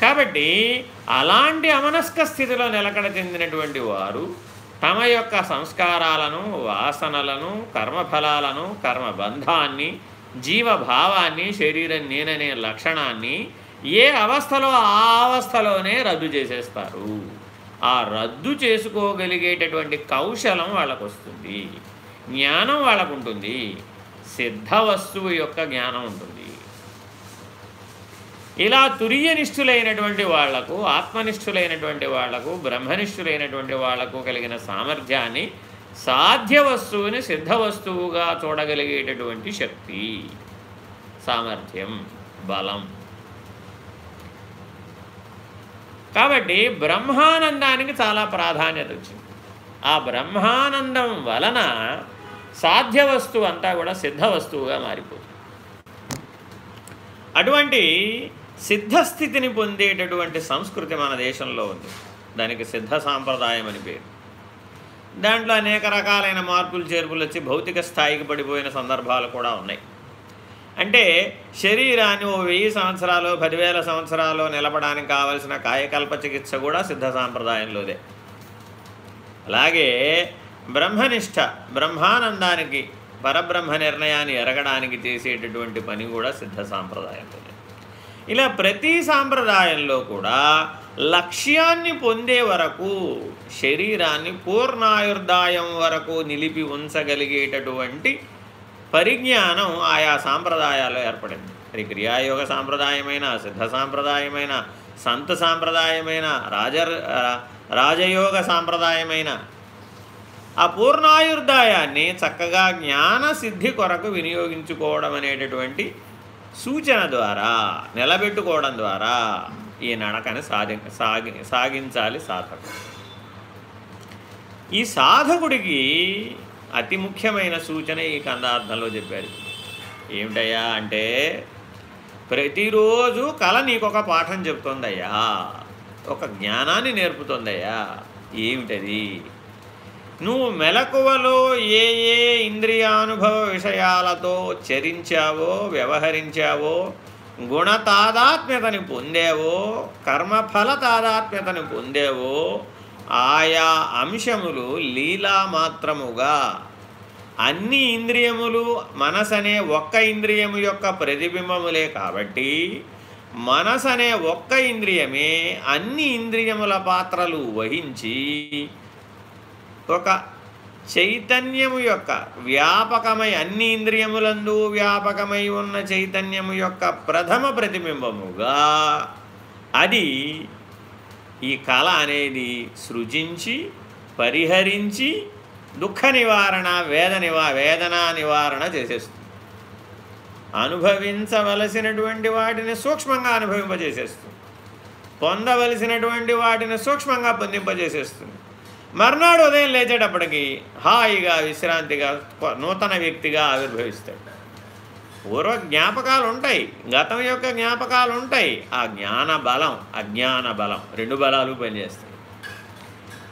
కాబట్టి అలాంటి అమనస్క స్థితిలో నిలకడ చెందినటువంటి వారు తమ యొక్క సంస్కారాలను వాసనలను కర్మఫలాలను కర్మబంధాన్ని జీవభావాన్ని శరీరం నేననే లక్షణాన్ని ఏ అవస్థలో ఆ అవస్థలోనే రద్దు చేసేస్తారు? ఆ రద్దు చేసుకోగలిగేటటువంటి కౌశలం వాళ్ళకు వస్తుంది జ్ఞానం వాళ్ళకు ఉంటుంది సిద్ధ వస్తువు యొక్క జ్ఞానం ఉంటుంది. ఇలా తురియనిష్ఠులైనటువంటి వాళ్ళకు ఆత్మనిష్ఠులైనటువంటి వాళ్ళకు బ్రహ్మనిష్ఠులైనటువంటి వాళ్ళకు కలిగిన సామర్థ్యాన్ని సాధ్య వస్తువుని సిద్ధ వస్తువుగా చూడగలిగేటటువంటి శక్తి సామర్థ్యం బలం. కాబట్టి బ్రహ్మానందానికి చాలా ప్రాధాన్యత వచ్చింది. ఆ బ్రహ్మానందం వలన సాధ్య వస్తువు అంతా కూడా సిద్ధ వస్తువుగా మారిపోతుంది. అటువంటి సిద్ధస్థితిని పొందేటటువంటి సంస్కృతి మన దేశంలో ఉంది. దానికి సిద్ధ సాంప్రదాయం అని పేరు. దాంట్లో అనేక రకాలైన మార్పులు చేర్పులు వచ్చి భౌతిక స్థాయికి పడిపోయిన సందర్భాలు కూడా ఉన్నాయి. అంటే శరీరాన్ని ఓ వెయ్యి సంవత్సరాలు పదివేల సంవత్సరాలు నిలపడానికి కావలసిన కాయకల్ప చికిత్స కూడా సిద్ధ సాంప్రదాయంలోదే. అలాగే బ్రహ్మనిష్ట బ్రహ్మానందానికి పరబ్రహ్మ నిర్ణయాన్ని ఎరగడానికి చేసేటటువంటి పని కూడా సిద్ధ సాంప్రదాయంలోనే ఇలా ప్రతి సాంప్రదాయంలో కూడా లక్ష్యాన్ని పొందే వరకు శరీరాన్ని పూర్ణాయుర్దాయం వరకు నిలిపి ఉంచగలిగేటటువంటి పరిజ్ఞానం ఆయా సాంప్రదాయాల్లో ఏర్పడింది. అది క్రియాయోగ సాంప్రదాయమైన సిద్ధ సాంప్రదాయమైన సంత సాంప్రదాయమైన రాజ రాజయోగ సాంప్రదాయమైన ఆ పూర్ణాయుర్దాయాన్ని చక్కగా జ్ఞాన సిద్ధి కొరకు వినియోగించుకోవడం అనేటటువంటి సూచన ద్వారా నిలబెట్టుకోవడం ద్వారా ఈ నడకని సాధి సాగి సాగించాలి సాధకుడు. ఈ సాధకుడికి అతి ముఖ్యమైన సూచన ఈ కందార్థంలో చెప్పారు. ఏమిటయ్యా అంటే ప్రతిరోజు కళ నీకొక పాఠం చెప్తుందయ్యా. ఒక జ్ఞానాన్ని నేర్పుతుందయ్యా. ఏమిటది? నువ్వు మెలకువలో ఏ ఏ ఇంద్రియానుభవ విషయాలతో చరించావో వ్యవహరించావో గుణ తాదాత్మ్యతని పొందేవో కర్మఫల తాదాత్మ్యతని పొందేవో ఆయా అంశములు లీలా మాత్రముగా. అన్ని ఇంద్రియములు మనసనే ఒక్క ఇంద్రియము యొక్క ప్రతిబింబములే కాబట్టి మనసనే ఒక్క ఇంద్రియమే అన్ని ఇంద్రియముల పాత్రలు వహించి ఒక చైతన్యము యొక్క వ్యాపకమై అన్ని ఇంద్రియములందు వ్యాపకమై ఉన్న చైతన్యము యొక్క ప్రథమ ప్రతిబింబముగా అది ఈ కళ అనేది సృజించి పరిహరించి దుఃఖ నివారణ వేద నివా వేదనా నివారణ చేసేస్తుంది. అనుభవించవలసినటువంటి వాటిని సూక్ష్మంగా అనుభవింపజేసేస్తుంది. పొందవలసినటువంటి వాటిని సూక్ష్మంగా పొందింపజేసేస్తుంది. మర్నాడు ఉదయం లేచేటప్పటికి హాయిగా విశ్రాంతిగా నూతన వ్యక్తిగా ఆవిర్భవిస్తాడు. పూర్వ జ్ఞాపకాలు ఉంటాయి గతం యొక్క జ్ఞాపకాలు ఉంటాయి ఆ జ్ఞాన బలం అజ్ఞాన బలం రెండు బలాలు పనిచేస్తాయి.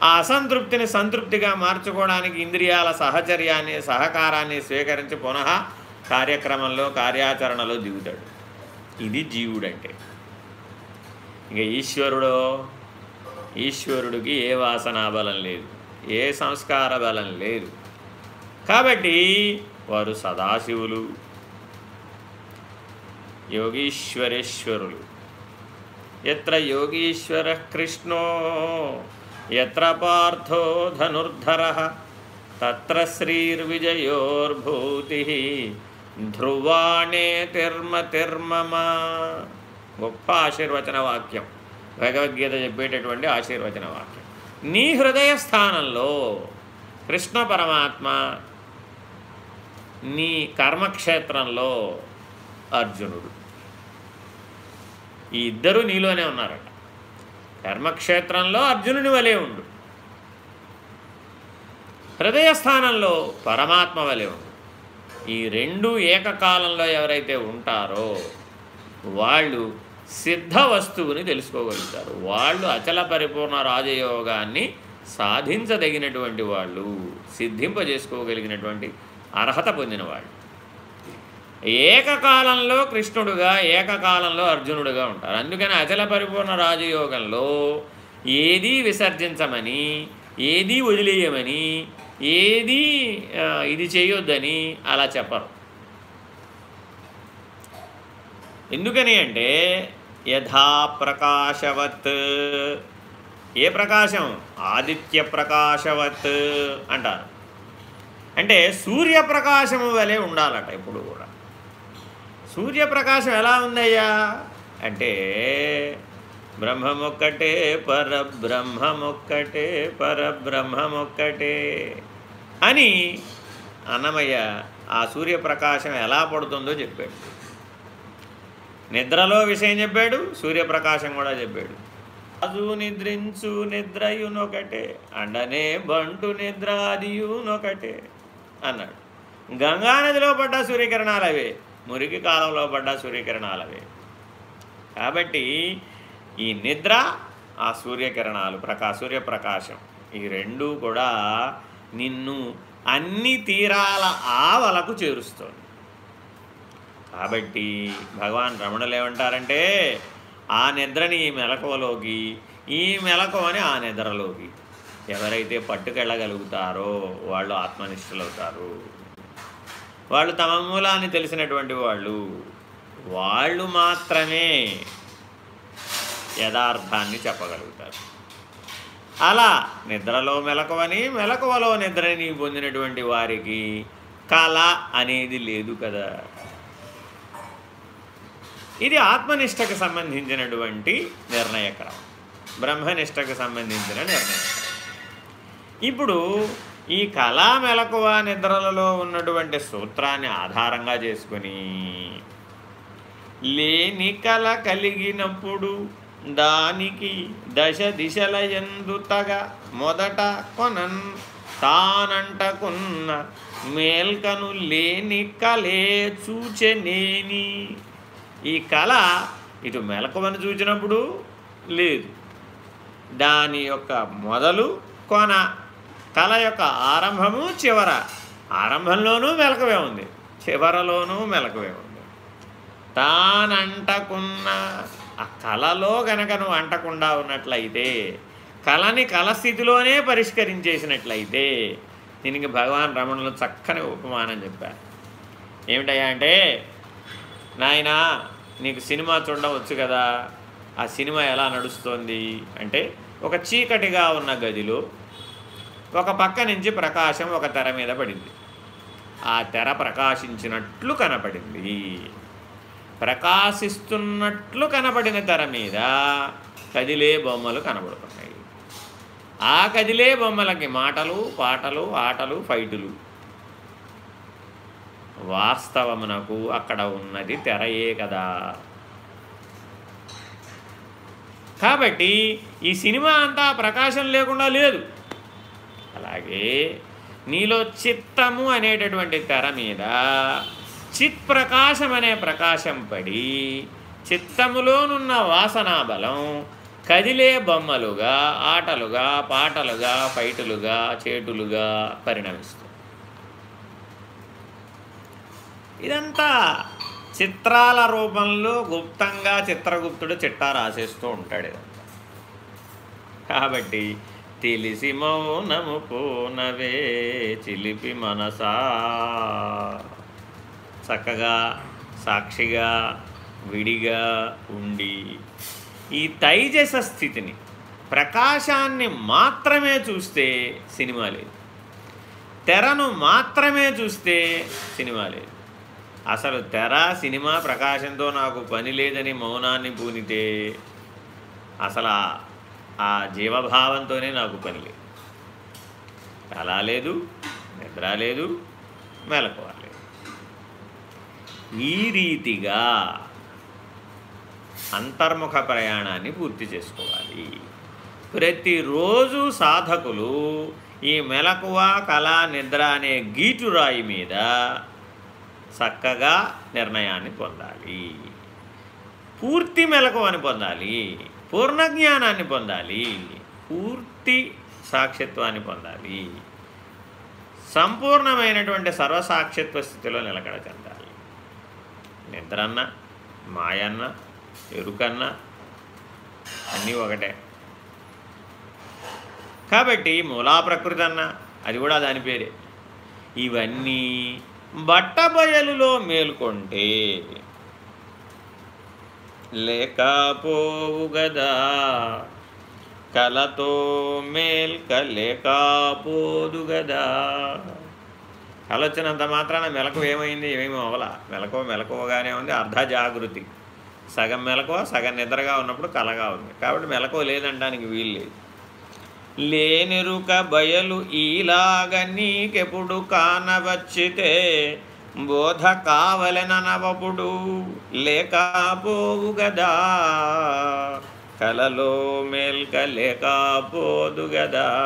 ఆ అసంతృప్తిని సంతృప్తిగా మార్చుకోవడానికి ఇంద్రియాల సహచర్యాన్ని సహకారాన్ని స్వీకరించి పునః కార్యక్రమంలో కార్యాచరణలో దిగుతాడు. ఇది జీవుడంటే. ఇక ఈశ్వరుడో ఈశ్వరుడికి ఏ వాసనా బలం లేదు ఏ సంస్కార బలం లేదు. కాబట్టి వారు సదాశివులు. యోగీశ్వరేశ్వరులు. ఎత్ర యోగీశ్వర కృష్ణో ఎత్ర పార్థో ధనుర్ధర తత్ర శ్రీర్విజయోర్భూతి ధ్రువాణే తిర్మ తిర్మమ. గొప్ప ఆశీర్వచన వాక్యం. భగవద్గీత చెప్పేటటువంటి ఆశీర్వచన వాక్యం. నీ హృదయ స్థానంలో కృష్ణ పరమాత్మ నీ కర్మక్షేత్రంలో అర్జునుడు. ఈ ఇద్దరు నీలోనే ఉన్నారట. కర్మక్షేత్రంలో అర్జునుని వలె ఉండు. హృదయస్థానంలో పరమాత్మ వలె ఉండు. ఈ రెండు ఏకకాలంలో ఎవరైతే ఉంటారో వాళ్ళు సిద్ధ వస్తువుని తెలుసుకోగలుగుతారు. వాళ్ళు అచల పరిపూర్ణ రాజయోగాన్ని సాధించదగినటువంటి వాళ్ళు సిద్ధింపజేసుకోగలిగినటువంటి అర్హత పొందిన వాళ్ళు. ఏకకాలంలో కృష్ణుడుగా ఏకకాలంలో అర్జునుడుగా ఉంటారు. అందుకని అచల పరిపూర్ణ రాజయోగంలో ఏదీ విసర్జించమని ఏదీ వదిలేయమని ఏదీ ఇది చేయొద్దని అలా చెప్పరు. ఎందుకని అంటే యథా ప్రకాశవత్. ఏ ప్రకాశం? ఆదిత్య ప్రకాశవత్ అంటారు. అంటే సూర్యప్రకాశము వలె ఉండాలట ఇప్పుడు కూడా. సూర్యప్రకాశం ఎలా ఉందయ్యా? అంటే బ్రహ్మమొక్కటే పరబ్రహ్మమొక్కటే పరబ్రహ్మమొక్కటే అని అన్నమయ్య ఆ సూర్యప్రకాశం ఎలా పడుతుందో చెప్పాడు. నిద్రలో విషయం చెప్పాడు సూర్యప్రకాశం కూడా చెప్పాడు. రాజు నిద్రించు నిద్రయునొకటే అండనే బంటు నిద్రాదియునొకటే అన్నాడు. గంగానదిలో పడ్డ సూర్యకిరణాలు అవే మురికి కాలంలో పడ్డ సూర్యకిరణాలవే. కాబట్టి ఈ నిద్ర ఆ సూర్యకిరణాలు ప్రకా సూర్యప్రకాశం ఈ రెండూ కూడా నిన్ను అన్ని తీరాల ఆవలకు చేరుస్తుంది కాబట్టి భగవాన్ రమణులు ఏమంటారంటే ఆ నిద్రని ఈ మెలకువలోకి ఈ మెలకువని ఆ నిద్రలోకి ఎవరైతే పట్టుకెళ్ళగలుగుతారో వాళ్ళు ఆత్మనిష్ఠులవుతారు. వాళ్ళు తమ మూలాన్ని తెలిసినటువంటి వాళ్ళు వాళ్ళు మాత్రమే యథార్థాన్ని చెప్పగలుగుతారు. అలా నిద్రలో మెలకువని మెలకువలో నిద్రని పొందినటువంటి వారికి కళ అనేది లేదు కదా. ఇది ఆత్మనిష్టకు సంబంధించినటువంటి నిర్ణయక్రమం బ్రహ్మనిష్టకు సంబంధించిన నిర్ణయం ఇప్పుడు ఈ కళా మెలకువ నిద్రలలో ఉన్నటువంటి సూత్రాన్ని ఆధారంగా చేసుకుని లేని కళ కలిగినప్పుడు దానికి దశ దిశల ఎందుతగా మొదట కొనన్ తానంటకున్న మేల్కను లేని కలే చూచెనేని ఈ కళ ఇటు మెలకువను చూచినప్పుడు లేదు. దాని యొక్క మొదలు కొన కళ యొక్క ఆరంభము చివర. ఆరంభంలోనూ మెలకువే ఉంది. చివరలోనూ మెలకువే ఉంది. తానంటకున్న ఆ కళలో గనక నువ్వు అంటకుండా ఉన్నట్లయితే కళని కళస్థితిలోనే పరిష్కరించేసినట్లయితే దీనికి భగవాన్ రమణులు చక్కని ఉపమానం చెప్పారు. ఏమిటయ్యా అంటే నాయన నీకు సినిమా చూడడం వచ్చు కదా ఆ సినిమా ఎలా నడుస్తోంది? అంటే ఒక చీకటిగా ఉన్న గదిలో ఒక పక్క నుంచి ప్రకాశం ఒక తెర మీద పడింది. ఆ తెర ప్రకాశించినట్లు కనపడింది. ప్రకాశిస్తున్నట్లు కనపడిన తెర మీద కదిలే బొమ్మలు కనబడుతున్నాయి. ఆ కదిలే బొమ్మలకి మాటలు పాటలు ఆటలు ఫైటులు. వాస్తవమునకు అక్కడ ఉన్నది తెరయే కదా. కాబట్టి ఈ సినిమా అంతా ప్రకాశం లేకుండా లేదు. అలాగే నీలో చిత్తము అనేటటువంటి తెర మీద చిత్ ప్రకాశం అనే ప్రకాశం పడి చిత్తములోనున్న వాసనా బలం కదిలే బొమ్మలుగా ఆటలుగా పాటలుగా ఫైటులుగా చేటులుగా పరిణమిస్తుంది. ఇదంతా చిత్రాల రూపంలో గుప్తంగా చిత్రగుప్తుడు చిట్టా రాసేస్తూ ఉంటాడు ఇదంతా. కాబట్టి తెలిసి మౌనము పోనవే చిలిపి మనసా. చక్కగా సాక్షిగా విడిగా ఉండి ఈ తైజస స్థితిని ప్రకాశాన్ని మాత్రమే చూస్తే సినిమా లేదు. తెరను మాత్రమే చూస్తే సినిమా లేదు. అసలు తెర సినిమా ప్రకాశంతో నాకు పని లేదని మౌనాన్ని పూనితే అసలు ఆ జీవభావంతోనే నాకు పని లేదు. కళ లేదు నిద్ర లేదు మెలకువ లేదు ఈ రీతిగా అంతర్ముఖ ప్రయాణాన్ని పూర్తి చేసుకోవాలి. ప్రతిరోజు సాధకులు ఈ మెలకువ కళ నిద్ర అనే గీటురాయి మీద చక్కగా నిర్ణయాన్ని పొందాలి. పూర్తి మెలకువని పొందాలి. పూర్ణ జ్ఞానాన్ని పొందాలి. పూర్తి సాక్షిత్వాన్ని పొందాలి. సంపూర్ణమైనటువంటి సర్వసాక్షిత్వ స్థితిలో నిలకడ చెందాలి నిద్రన్న మాయన్న ఎరుకన్న అన్నీ ఒకటే. కాబట్టి మూలా ప్రకృతి అన్న అది కూడా దాని పేరే. ఇవన్నీ బట్టబయలులో మేల్కొంటే లేకపోవు గదా కలతో మేల్క లేకపోదు గదా కల వచ్చినంత మాత్రాన మెలకు ఏమైంది ఏమేమి అవల మెలకువ మెలకువగానే ఉంది అర్ధ జాగృతి. సగం మెలకువ సగం నిద్రగా ఉన్నప్పుడు కలగా ఉంది. కాబట్టి మెలకువ లేదంటానికి వీలు లేదు. లేనిరుక బయలు ఈలాగ నీకెప్పుడు కానవచ్చితే బోధ కావలెననవపుడు లేకపోవు గదా కలలో మేల్క లేకపోదు గదా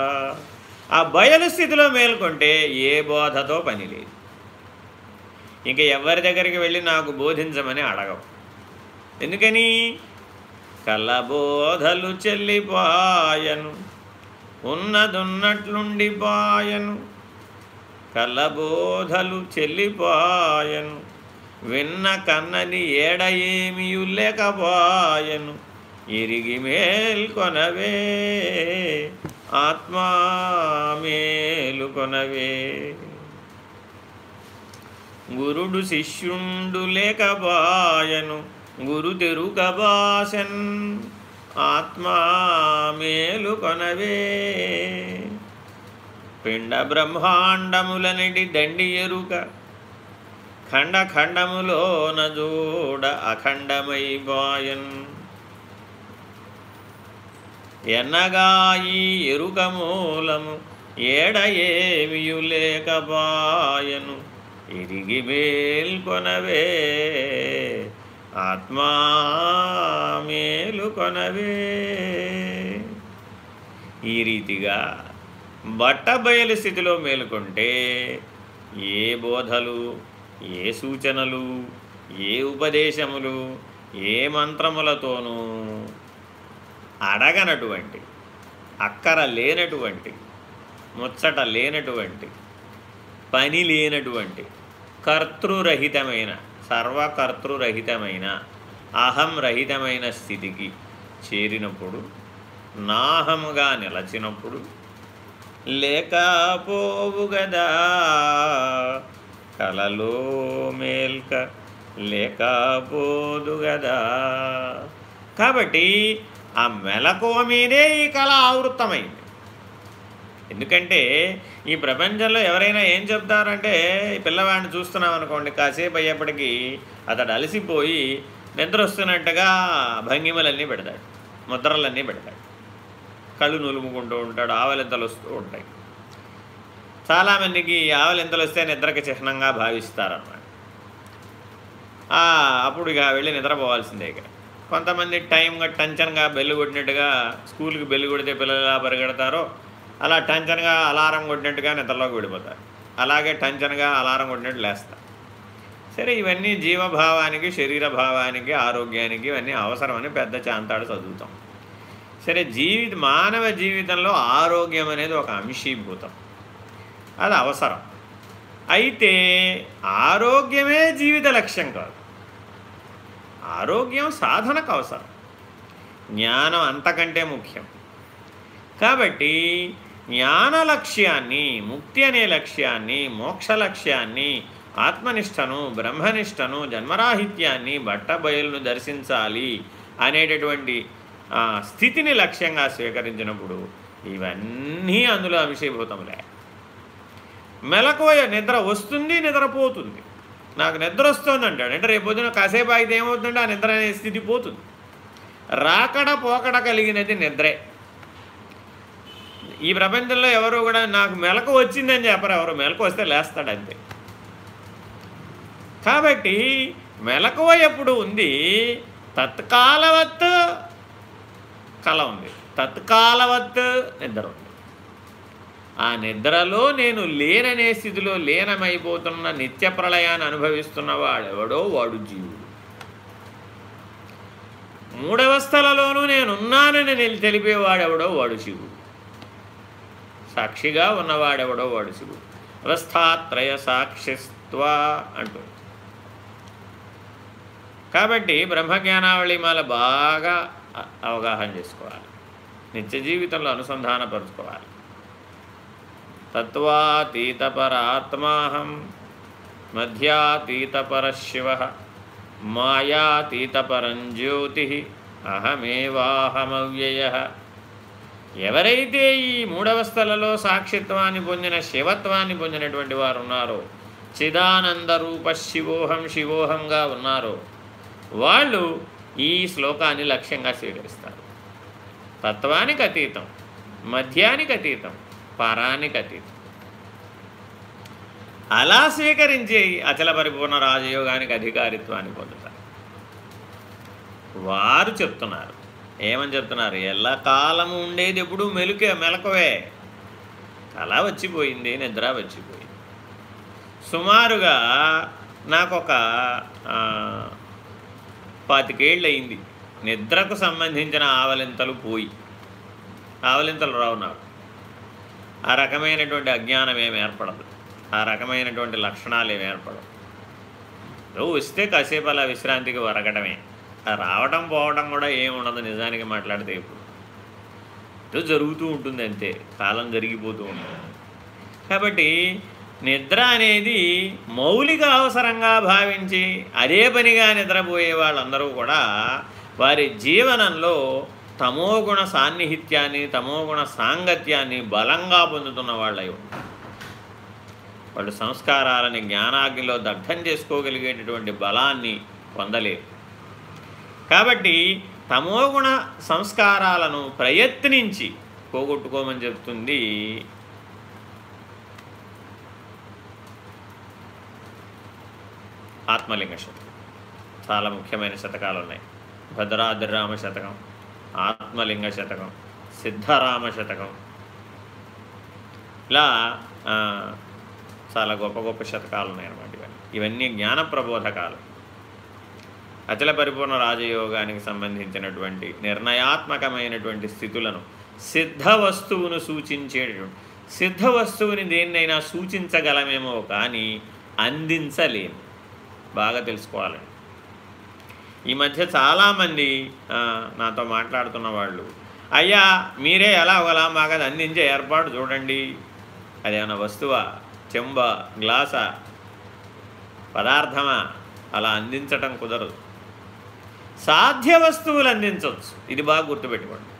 ఆ బయలు స్థితిలో మేల్కొంటే ఏ బోధతో పని లేదు. ఇంక ఎవరి దగ్గరికి వెళ్ళి నాకు బోధించమని అడగవు ఎందుకని? కలబోధలు చెల్లిపాయను ఉన్నదున్నట్లుండిపాయను కలబోధలు చెల్లిపాయను. విన్న కన్నని ఏడ ఏమియు లేకపాయను. ఇరిగి మేల్కొనవే ఆత్మా మేలుకొనవే గురుడు శిష్యుండు లేకపాయను గురు తెరుకబాసన్ ఆత్మా మేలుకొనవే పిండ బ్రహ్మాండములనిటి దండి ఎరుక ఖండ ఖండములోన జోడ అఖండమైపాయన్ ఎన్నగా ఈ ఎరుక మూలము ఏడ ఏమియు లేకపాయను ఇరిగి మేల్కొనవే ఆత్మా మేలుకొనవే ఈ రీతిగా బట్ట బయలు స్థితిలో మేలుకుంటే ఏ బోధలు ఏ సూచనలు ఏ ఉపదేశములు ఏ మంత్రములతోనూ అడగనటువంటి అక్కర లేనటువంటి ముచ్చట లేనటువంటి పని లేనటువంటి కర్తృరహితమైన సర్వకర్తృరహితమైన అహం రహితమైన స్థితికి చేరినప్పుడు నాహముగా నిలచినప్పుడు లేకపోవు గదా కలలో మేల్క లేకపోదు గదా కాబట్టి ఆ మెలకువ మీదే ఈ కళ ఆవృత్తమైంది. ఎందుకంటే ఈ ప్రపంచంలో ఎవరైనా ఏం చెప్తారంటే ఈ పిల్లవాడిని చూస్తున్నాం అనుకోండి కాసేపు అయ్యేప్పటికీ అతడు అలసిపోయి నిద్ర వస్తున్నట్టుగా భంగిమలన్నీ పెడతాడు ముద్రలన్నీ పెడతాడు. కళ్ళు నులుముకుంటూ ఉంటాడు ఆవలింతలు వస్తూ ఉంటాయి. చాలామందికి ఆవలింతలు వస్తే నిద్రకి చిహ్నంగా భావిస్తారన్నమాట. అప్పుడు ఇక వెళ్ళి నిద్రపోవాల్సిందే ఇక. కొంతమంది టైంగా టెన్షన్గా బెల్లు కొట్టినట్టుగా స్కూల్కి బెల్లు కొడితే పిల్లలు ఎలా పరిగెడతారో అలా టెన్షన్గా అలారం కొట్టినట్టుగా నిద్రలోకి వెళ్ళిపోతారు అలాగే టెన్షన్గా అలారం కొట్టినట్టు లేస్తారు. సరే ఇవన్నీ జీవభావానికి శరీర భావానికి ఆరోగ్యానికి ఇవన్నీ అవసరమని పెద్ద చాంతాడు చదువుతాం. సరే జీవిత మానవ జీవితంలో ఆరోగ్యం అనేది ఒక అంశీభూతం. అది అవసరం. అయితే ఆరోగ్యమే జీవిత లక్ష్యం కాదు. ఆరోగ్యం సాధనకు అవసరం. జ్ఞానం అంతకంటే ముఖ్యం. కాబట్టి జ్ఞాన లక్ష్యాన్ని ముక్తి అనే లక్ష్యాన్ని మోక్ష లక్ష్యాన్ని ఆత్మనిష్టను బ్రహ్మనిష్టను జన్మరాహిత్యాన్ని బట్టబయలును దర్శించాలి అనేటటువంటి స్థితిని లక్ష్యంగా స్వీకరించినప్పుడు ఇవన్నీ అందులో అభిషేభూతములే మెలకువ నిద్ర వస్తుంది నిద్రపోతుంది. నాకు నిద్ర వస్తుంది అంటాడు అంటే రేపు పొద్దున కాసేపు అయితే ఏమవుతుందంటే ఆ నిద్ర అనే స్థితి పోతుంది. రాకడ పోకడ కలిగినది నిద్రే. ఈ ప్రపంచంలో ఎవరు కూడా నాకు మెలకు వచ్చిందని చెప్పరు. ఎవరు మెలకు వస్తే లేస్తాడు అంతే. కాబట్టి మెలకువ ఎప్పుడు ఉంది? తత్కాలవత్ కళ ఉంది. తత్కాలవత్ నిద్ర ఉంది. ఆ నిద్రలో నేను లేననే స్థితిలో లీనమైపోతున్న నిత్య ప్రళయాన్ని అనుభవిస్తున్న వాడెవడో వాడు జీవుడు. మూడవస్థలలోనూ నేనున్నానని నేను తెలిపేవాడెవడో వాడు శివుడు. సాక్షిగా ఉన్నవాడెవడో వాడు శివుడు. అవస్థాత్రయ సాక్షిత్వ అంటూ. కాబట్టి బ్రహ్మజ్ఞానావళి మాల బాగా అవగాహన చేసుకోవాలి. నిత్య జీవితంలో అనుసంధానపరుచుకోవాలి. తత్వాతీతపరాత్మాహం మధ్యాతీతపరశివ మాయాతీతపరం జ్యోతి అహమేవాహమవ్యయ. ఎవరైతే ఈ మూడవస్థలలో సాక్షిత్వాన్ని పొందిన శివత్వాన్ని పొందినటువంటి వారు ఉన్నారో చిదానంద రూప శివోహం శివోహంగా ఉన్నారో వాళ్ళు ఈ శ్లోకాన్ని లక్ష్యంగా స్వీకరిస్తారు. తత్వానికి అతీతం మధ్యానికి అతీతం పరానికి అతీతం. అలా స్వీకరించి అచల పరిపూర్ణ రాజయోగానికి అధికారిత్వాన్ని పొందుతారు. వారు చెప్తున్నారు ఏమని చెప్తున్నారు? ఎల్లకాలము ఉండేది ఎప్పుడు మెలుకే మెలకువే. అలా వచ్చిపోయింది నిద్ర వచ్చిపోయింది. సుమారుగా నాకొక పాతికేళ్ళు అయింది నిద్రకు సంబంధించిన ఆవలింతలు పోయి. ఆవలింతలు రావు నాకు. ఆ రకమైనటువంటి అజ్ఞానం ఏమి ఏర్పడదు. ఆ రకమైనటువంటి లక్షణాలు ఏమి ఏర్పడవు. వస్తే కాసేపు అలా విశ్రాంతికి వరగటమే రావటం పోవడం కూడా ఏముండదు నిజానికి మాట్లాడితే ఇప్పుడు ఏదో జరుగుతూ ఉంటుంది అంతే. కాలం జరిగిపోతూ ఉంటుంది. కాబట్టి నిద్ర అనేది మౌలిక అవసరంగా భావించి అదే పనిగా నిద్రపోయే వాళ్ళందరూ కూడా వారి జీవనంలో తమోగుణ సాన్నిహిత్యాన్ని తమోగుణ సాంగత్యాన్ని బలంగా పొందుతున్న వాళ్ళై ఉంటారు. వాళ్ళు సంస్కారాలని జ్ఞానాగ్నిలో దగ్ధం చేసుకోగలిగేటటువంటి బలాన్ని పొందలేరు. కాబట్టి తమోగుణ సంస్కారాలను ప్రయత్నించి పోగొట్టుకోమని చెప్తుంది ఆత్మలింగ శతకం చాలా ముఖ్యమైన శతకాలు ఉన్నాయి. భద్రాద్రిరామ శతకం ఆత్మలింగ శతకం సిద్ధరామ శతకం. ఇలా చాలా గొప్ప గొప్ప శతకాలు ఉన్నాయి అన్నమాట ఇవన్నీ. ఇవన్నీ జ్ఞాన ప్రబోధకాలు. అచల పరిపూర్ణ రాజయోగానికి సంబంధించినటువంటి నిర్ణయాత్మకమైనటువంటి స్థితులను సిద్ధ వస్తువును సూచించేటటువంటి సిద్ధ వస్తువుని దేన్నైనా సూచించగలమేమో కానీ అందించలేము. బాగా తెలుసుకోవాలండి ఈ మధ్య చాలామంది నాతో మాట్లాడుతున్న వాళ్ళు అయ్యా మీరే ఎలా ఒకలా మాకు అది అందించే ఏర్పాటు చూడండి. అదేమన్నా వస్తువా? చెంబ? గ్లాసా? పదార్థమా? అలా అందించటం కుదరదు. సాధ్య వస్తువులు అందించవచ్చు. ఇది బాగా గుర్తుపెట్టుకోండి.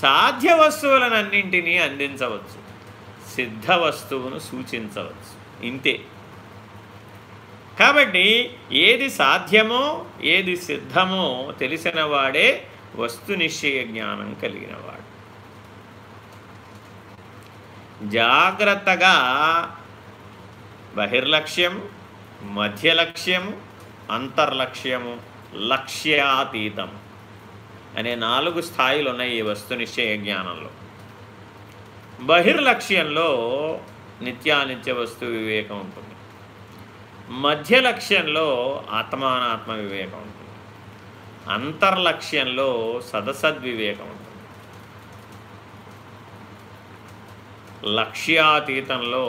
సాధ్య వస్తువులనన్నింటినీ అందించవచ్చు. సిద్ధ వస్తువును సూచించవచ్చు. ఇంతే. కాబట్టి ఏది సాధ్యమో ఏది సిద్ధమో తెలిసిన వాడే జ్ఞానం కలిగినవాడు. జాగ్రత్తగా బహిర్లక్ష్యము మధ్యలక్ష్యము అంతర్లక్ష్యము లక్ష్యాతీతం అనే నాలుగు స్థాయిలు ఉన్నాయి ఈ వస్తునిశ్చయ జ్ఞానంలో. బహిర్లక్ష్యంలో నిత్యానిత్య వస్తు వివేకం ఉంటుంది. మధ్య లక్ష్యంలో ఆత్మానాత్మ వివేకం ఉంటుంది. అంతర్లక్ష్యంలో సదసద్వివేకం ఉంటుంది. లక్ష్యాతీతంలో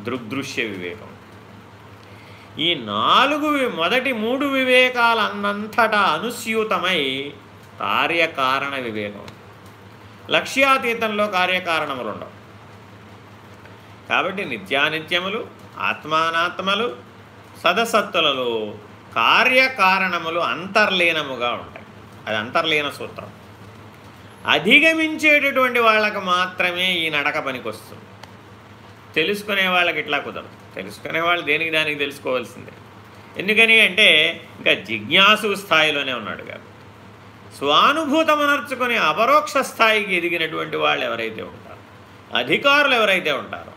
దృగ్దృశ్య వివేకం ఈ నాలుగు మొదటి మూడు వివేకాలన్నంతటా అనుస్యూతమై కార్యకారణ వివేకం లక్ష్యాతీతంలో కార్యకారణములు ఉండవు కాబట్టి నిత్యానిత్యములు ఆత్మానాత్మలు సదసత్తులలో కార్యకారణములు అంతర్లీనముగా ఉంటాయి. అది అంతర్లీన సూత్రం. అధిగమించేటటువంటి వాళ్ళకు మాత్రమే ఈ నడక పనికొస్తుంది. తెలుసుకునే వాళ్ళకి ఇట్లా కుదరదు. తెలుసుకునే వాళ్ళు దేనికి దానికి తెలుసుకోవాల్సిందే. ఎందుకని అంటే ఇంకా జిజ్ఞాసు స్థాయిలోనే ఉన్నాడు కాబట్టి స్వానుభూతమనర్చుకుని అపరోక్ష స్థాయికి ఎదిగినటువంటి వాళ్ళు ఎవరైతే ఉంటారో అధికారులు ఎవరైతే ఉంటారో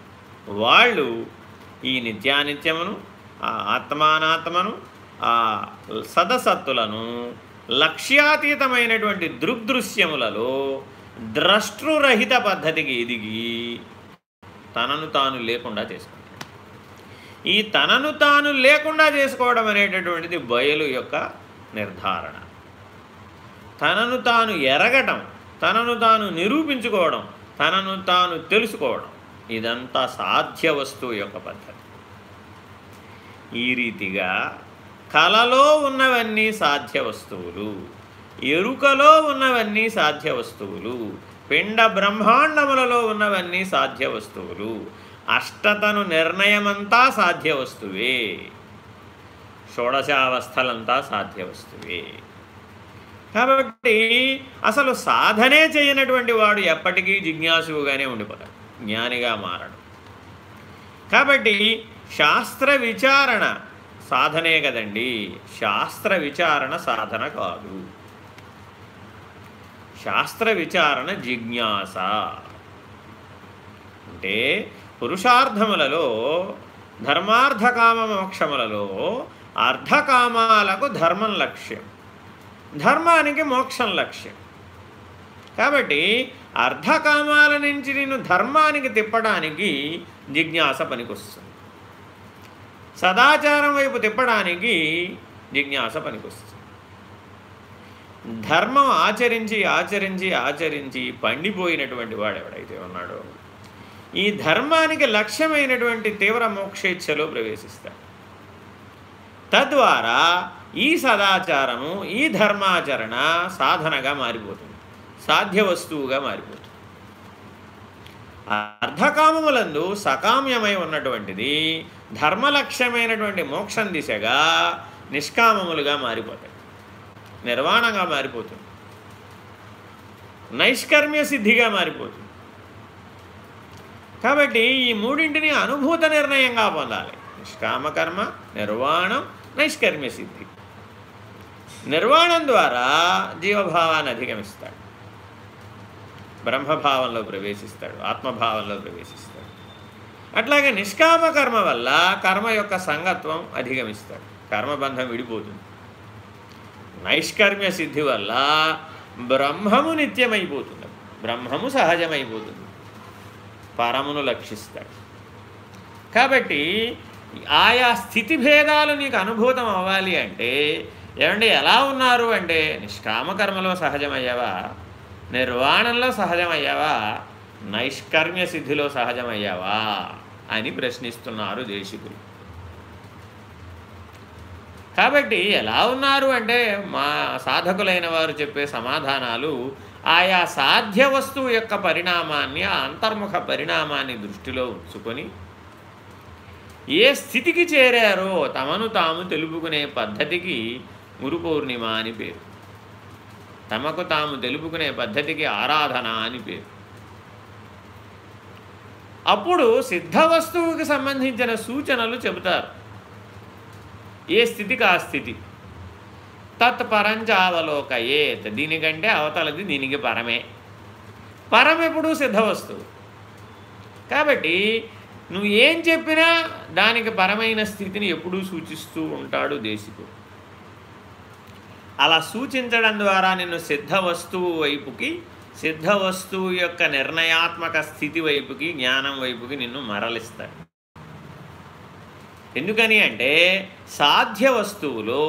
వాళ్ళు ఈ నిత్యానిత్యమును ఆ ఆత్మానాత్మను ఆ సదసత్తులను లక్ష్యాతీతమైనటువంటి దృగ్దృశ్యములలో ద్రష్టృరహిత పద్ధతికి ఎదిగి తనను తాను లేకుండా చేసుకుంటాడు ఈ తనను తాను లేకుండా చేసుకోవడం అనేటటువంటిది బయలు యొక్క నిర్ధారణ. తనను తాను ఎరగటం తనను తాను నిరూపించుకోవడం తనను తాను తెలుసుకోవడం. ఇదంతా సాధ్య వస్తువు యొక్క పద్ధతి. ఈ రీతిగా కలలో ఉన్నవన్నీ సాధ్య వస్తువులు ఎరుకలో ఉన్నవన్నీ సాధ్య వస్తువులు పిండ బ్రహ్మాండములలో ఉన్నవన్నీ సాధ్య వస్తువులు అష్టతను నిర్ణయమంతా సాధ్య వస్తువే షోడశావస్థలంతా సాధ్య వస్తువే. కాబట్టి అసలు సాధనే చేయనటువంటి వాడు ఎప్పటికీ జిజ్ఞాసువుగానే ఉండిపోతాడు. జ్ఞానిగా మారడు. కాబట్టి శాస్త్ర విచారణ సాధనే కదండి. శాస్త్ర విచారణ సాధన కాదు. శాస్త్ర విచారణ జిజ్ఞాస. అంటే పురుషార్థములలో ధర్మార్థకామ మోక్షములలో అర్ధకామాలకు ధర్మం లక్ష్యం. ధర్మానికి మోక్షం లక్ష్యం. కాబట్టి అర్ధకామాల నుంచి నేను ధర్మానికి తిప్పడానికి జిజ్ఞాస పనికొస్తుంది. సదాచారం వైపు తిప్పడానికి జిజ్ఞాస పనికొస్తుంది. ధర్మం ఆచరించి ఆచరించి ఆచరించి పండిపోయినటువంటి వాడు ఎవడైతే ఉన్నాడో ఈ ధర్మానికి లక్ష్యమైనటువంటి తీవ్ర మోక్షేచ్ఛలో ప్రవేశిస్తాడు. తద్వారా ఈ సదాచారము ఈ ధర్మాచరణ సాధనగా మారిపోతుంది. సాధ్య వస్తువుగా మారిపోతుంది. అర్ధకామములందు సకామ్యమై ఉన్నటువంటిది ధర్మలక్ష్యమైనటువంటి మోక్షం దిశగా నిష్కామములుగా మారిపోతాయి. నిర్వాణంగా మారిపోతుంది. నైష్కర్మ్య సిద్ధిగా మారిపోతుంది. కాబట్టి ఈ మూడింటిని అనుభూత నిర్ణయంగా పొందాలి. నిష్కామకర్మ నిర్వాణం నైష్కర్మ్య సిద్ధి. నిర్వాణం ద్వారా జీవభావాన్ని అధిగమిస్తాడు. బ్రహ్మభావంలో ప్రవేశిస్తాడు ఆత్మభావంలో ప్రవేశిస్తాడు. అట్లాగే నిష్కామ కర్మ వల్ల కర్మ యొక్క సంగత్వం అధిగమిస్తాడు. కర్మబంధం విడిపోతుంది. నైష్కర్మ్య సిద్ధి వల్ల బ్రహ్మము నిత్యమైపోతుంది. బ్రహ్మము సహజమైపోతుంది. పరమును లక్షిస్తాడు. కాబట్టి ఆయా స్థితి భేదాలు నీకు అనుభూతం అవ్వాలి అంటే ఏమంటే ఎలా ఉన్నారు అంటే నిష్కామకర్మలో సహజమయ్యావా? నిర్వాణంలో సహజమయ్యావా? నైష్కర్మ్య సిద్ధిలో సహజమయ్యావా? అని ప్రశ్నిస్తున్నారు దేశికులు. కాబట్టి ఎలా ఉన్నారు అంటే మా సాధకులైన వారు చెప్పే సమాధానాలు ఆయా సాధ్య వస్తువు యొక్క పరిణామాన్ని ఆ అంతర్ముఖ పరిణామాన్ని దృష్టిలో ఉంచుకొని ఏ స్థితికి చేరారో తమను తాము తెలుపుకునే పద్ధతికి గురు పౌర్ణిమ అని పేరు. తమకు తాము తెలుపుకునే పద్ధతికి ఆరాధన అని పేరు. అప్పుడు సిద్ధ వస్తువుకి సంబంధించిన సూచనలు చెబుతారు. ఏ స్థితికి ఆ స్థితి? తత్పరంచావలోకయేత్ దీనికంటే అవతలది దీనికి పరమే. పరం ఎప్పుడు సిద్ధ వస్తువు. కాబట్టి నువ్వు ఏం చెప్పినా దానికి పరమైన స్థితిని ఎప్పుడూ సూచిస్తూ ఉంటాడు దేశికుడు. అలా సూచించడం ద్వారా నిన్ను సిద్ధ వస్తువు వైపుకి సిద్ధ వస్తువు యొక్క నిర్ణయాత్మక స్థితి వైపుకి జ్ఞానం వైపుకి నిన్ను మరలిస్తాడు. ఎందుకని అంటే సాధ్య వస్తువులో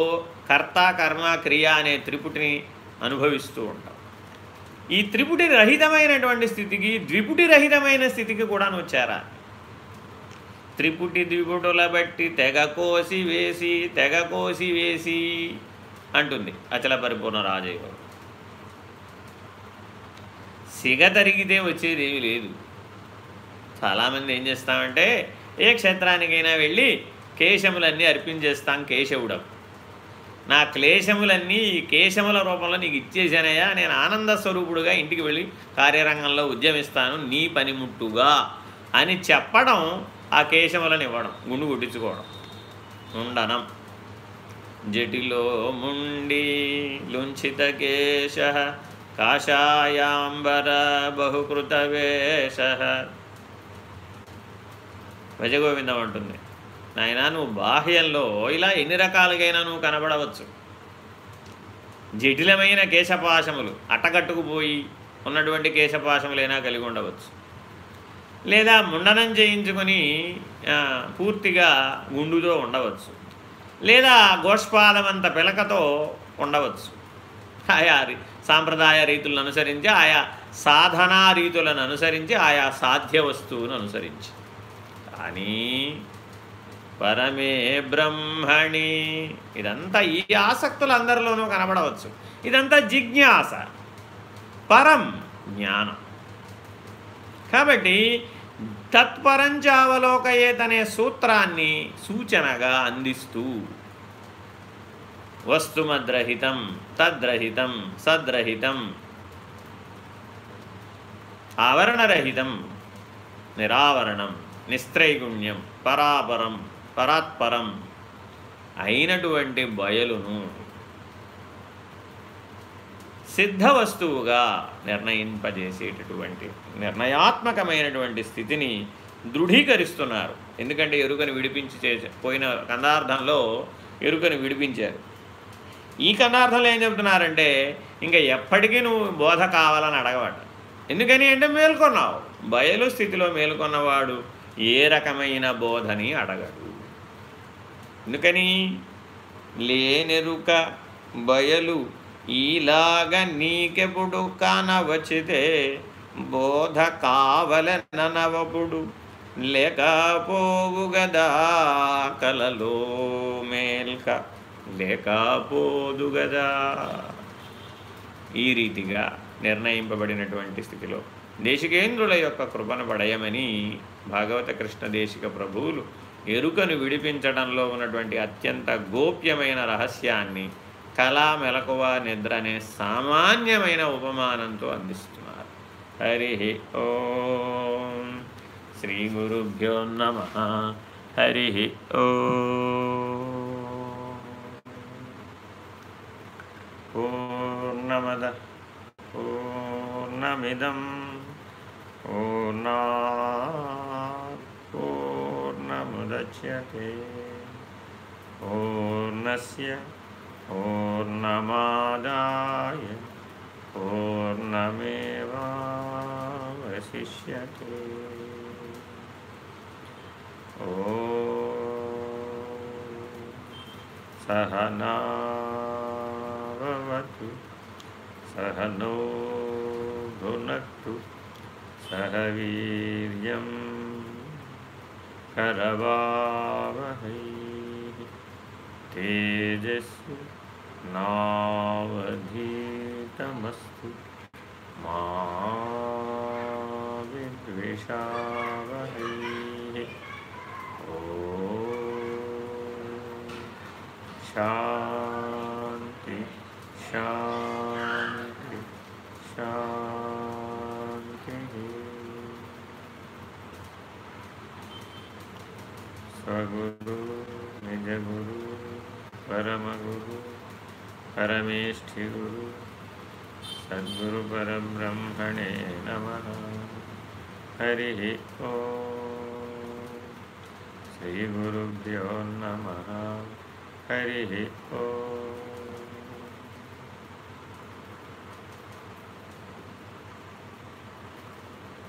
కర్త కర్మ క్రియ అనే త్రిపుటిని అనుభవిస్తూ ఉంటాం ఈ త్రిపుటి రహితమైనటువంటి స్థితికి ద్విపుటి రహితమైన స్థితికి కూడా నువ్వు చేరా త్రిపుటి ద్విపుటుల బట్టి తెగ కోసి వేసి తెగ కోసి వేసి అంటుంది. అచల పరిపూర్ణ రాజయోగం. సిగ తరిగితే వచ్చేది ఏమీ లేదు. చాలామంది ఏం చేస్తామంటే ఏ క్షేత్రానికైనా వెళ్ళి కేశములన్నీ అర్పించేస్తాం కేశవుడం. నా క్లేశములన్నీ ఈ కేశముల రూపంలో నీకు ఇచ్చేసానయ్యా నేను ఆనంద స్వరూపుడుగా ఇంటికి వెళ్ళి కార్యరంగంలో ఉద్యమిస్తాను నీ పనిముట్టుగా అని చెప్పడం ఆ కేశములను ఇవ్వడం గుండు గుట్టించుకోవడం ఉండనం. జటిలో ముండి లుంఛిత కేశ కాషాయాంబర బహుకృత వేష భజగోవిందం అంటుంది నాయన నువ్వు బాహ్యంలో ఇలా ఎన్ని రకాలుగైనా నువ్వు కనబడవచ్చు. జటిలమైన కేశపాశములు అట్టగట్టుకుపోయి ఉన్నటువంటి కేశపాశములైనా కలిగి ఉండవచ్చు. లేదా ముండనం చేయించుకొని పూర్తిగా గుండుతో ఉండవచ్చు. లేదా గోష్పాదమంత పిలకతో ఉండవచ్చు. ఆయా సాంప్రదాయ రీతులను అనుసరించి ఆయా సాధనా రీతులను అనుసరించి ఆయా సాధ్య వస్తువును అనుసరించి. కానీ పరమే బ్రహ్మణి ఇదంతా ఈ ఆసక్తులు అందరిలోనూ కనబడవచ్చు. ఇదంతా జిజ్ఞాస. పరం జ్ఞానం. కాబట్టి తత్పరంచావలోకయేతనే సూత్రాన్ని సూచనగా అందిస్తూ వస్తుమద్రహితం తద్రహితం సద్రహితం ఆవరణరహితం నిరావరణం నిస్త్రైగుణ్యం పరాపరం పరాత్పరం అయినటువంటి బయలును సిద్ధ వస్తువుగా నిర్ణయింపజేసేటటువంటి నిర్ణయాత్మకమైనటువంటి స్థితిని దృఢీకరిస్తున్నారు. ఎందుకంటే ఎరుకని విడిపించి చే పోయిన కదార్థంలో ఎరుకని విడిపించారు. ఈ కదార్థంలో ఏం చెబుతున్నారంటే ఇంకా ఎప్పటికీ నువ్వు బోధ కావాలని అడగబడ్డ ఎందుకని అంటే మేల్కొన్నావు. బయలు స్థితిలో మేల్కొన్నవాడు ఏ రకమైన బోధని అడగడు. ఎందుకని? లేనెరుక బయలు ఈలాగ నీకెప్పుడు కానవచ్చితే బోధ కావలననవపుడు లేకపోవు గదా కలలో మేల్క లేకపోదు గదా ఈ రీతిగా నిర్ణయింపబడినటువంటి స్థితిలో దేశికేంద్రుల యొక్క కృపను పడయమని భాగవత కృష్ణ దేశిక ప్రభువులు ఎరుకను విడిపించడంలో ఉన్నటువంటి అత్యంత గోప్యమైన రహస్యాన్ని కళా మెలకువ నిద్ర అనే సామాన్యమైన ఉపమానంతో అందిస్తున్నారు. हरि ओ श्रीगुरुभ्यो नमः। हरिः ओर्णमदः पूर्णमिदं पूर्णा पूर्णमुदच्यते। पूर्णस्य पूर्णमादाय पूर्णमेवावशिष्यते ॐ सहनावतु सहनो भुनक्तु सह वीर्यम् करवावहै। तेजस्वी नावधीतमस्तु। मा विद्विषावहै ॐ शान्ति शान्ति शान्तिः। स्वगुरु निजगुरु परमगुरु परमेष्ठिगुरु सद्गुरुपरब्रह्मणे नमः। हरिः ॐ श्रीगुरुभ्यो नमः। हरिः ॐ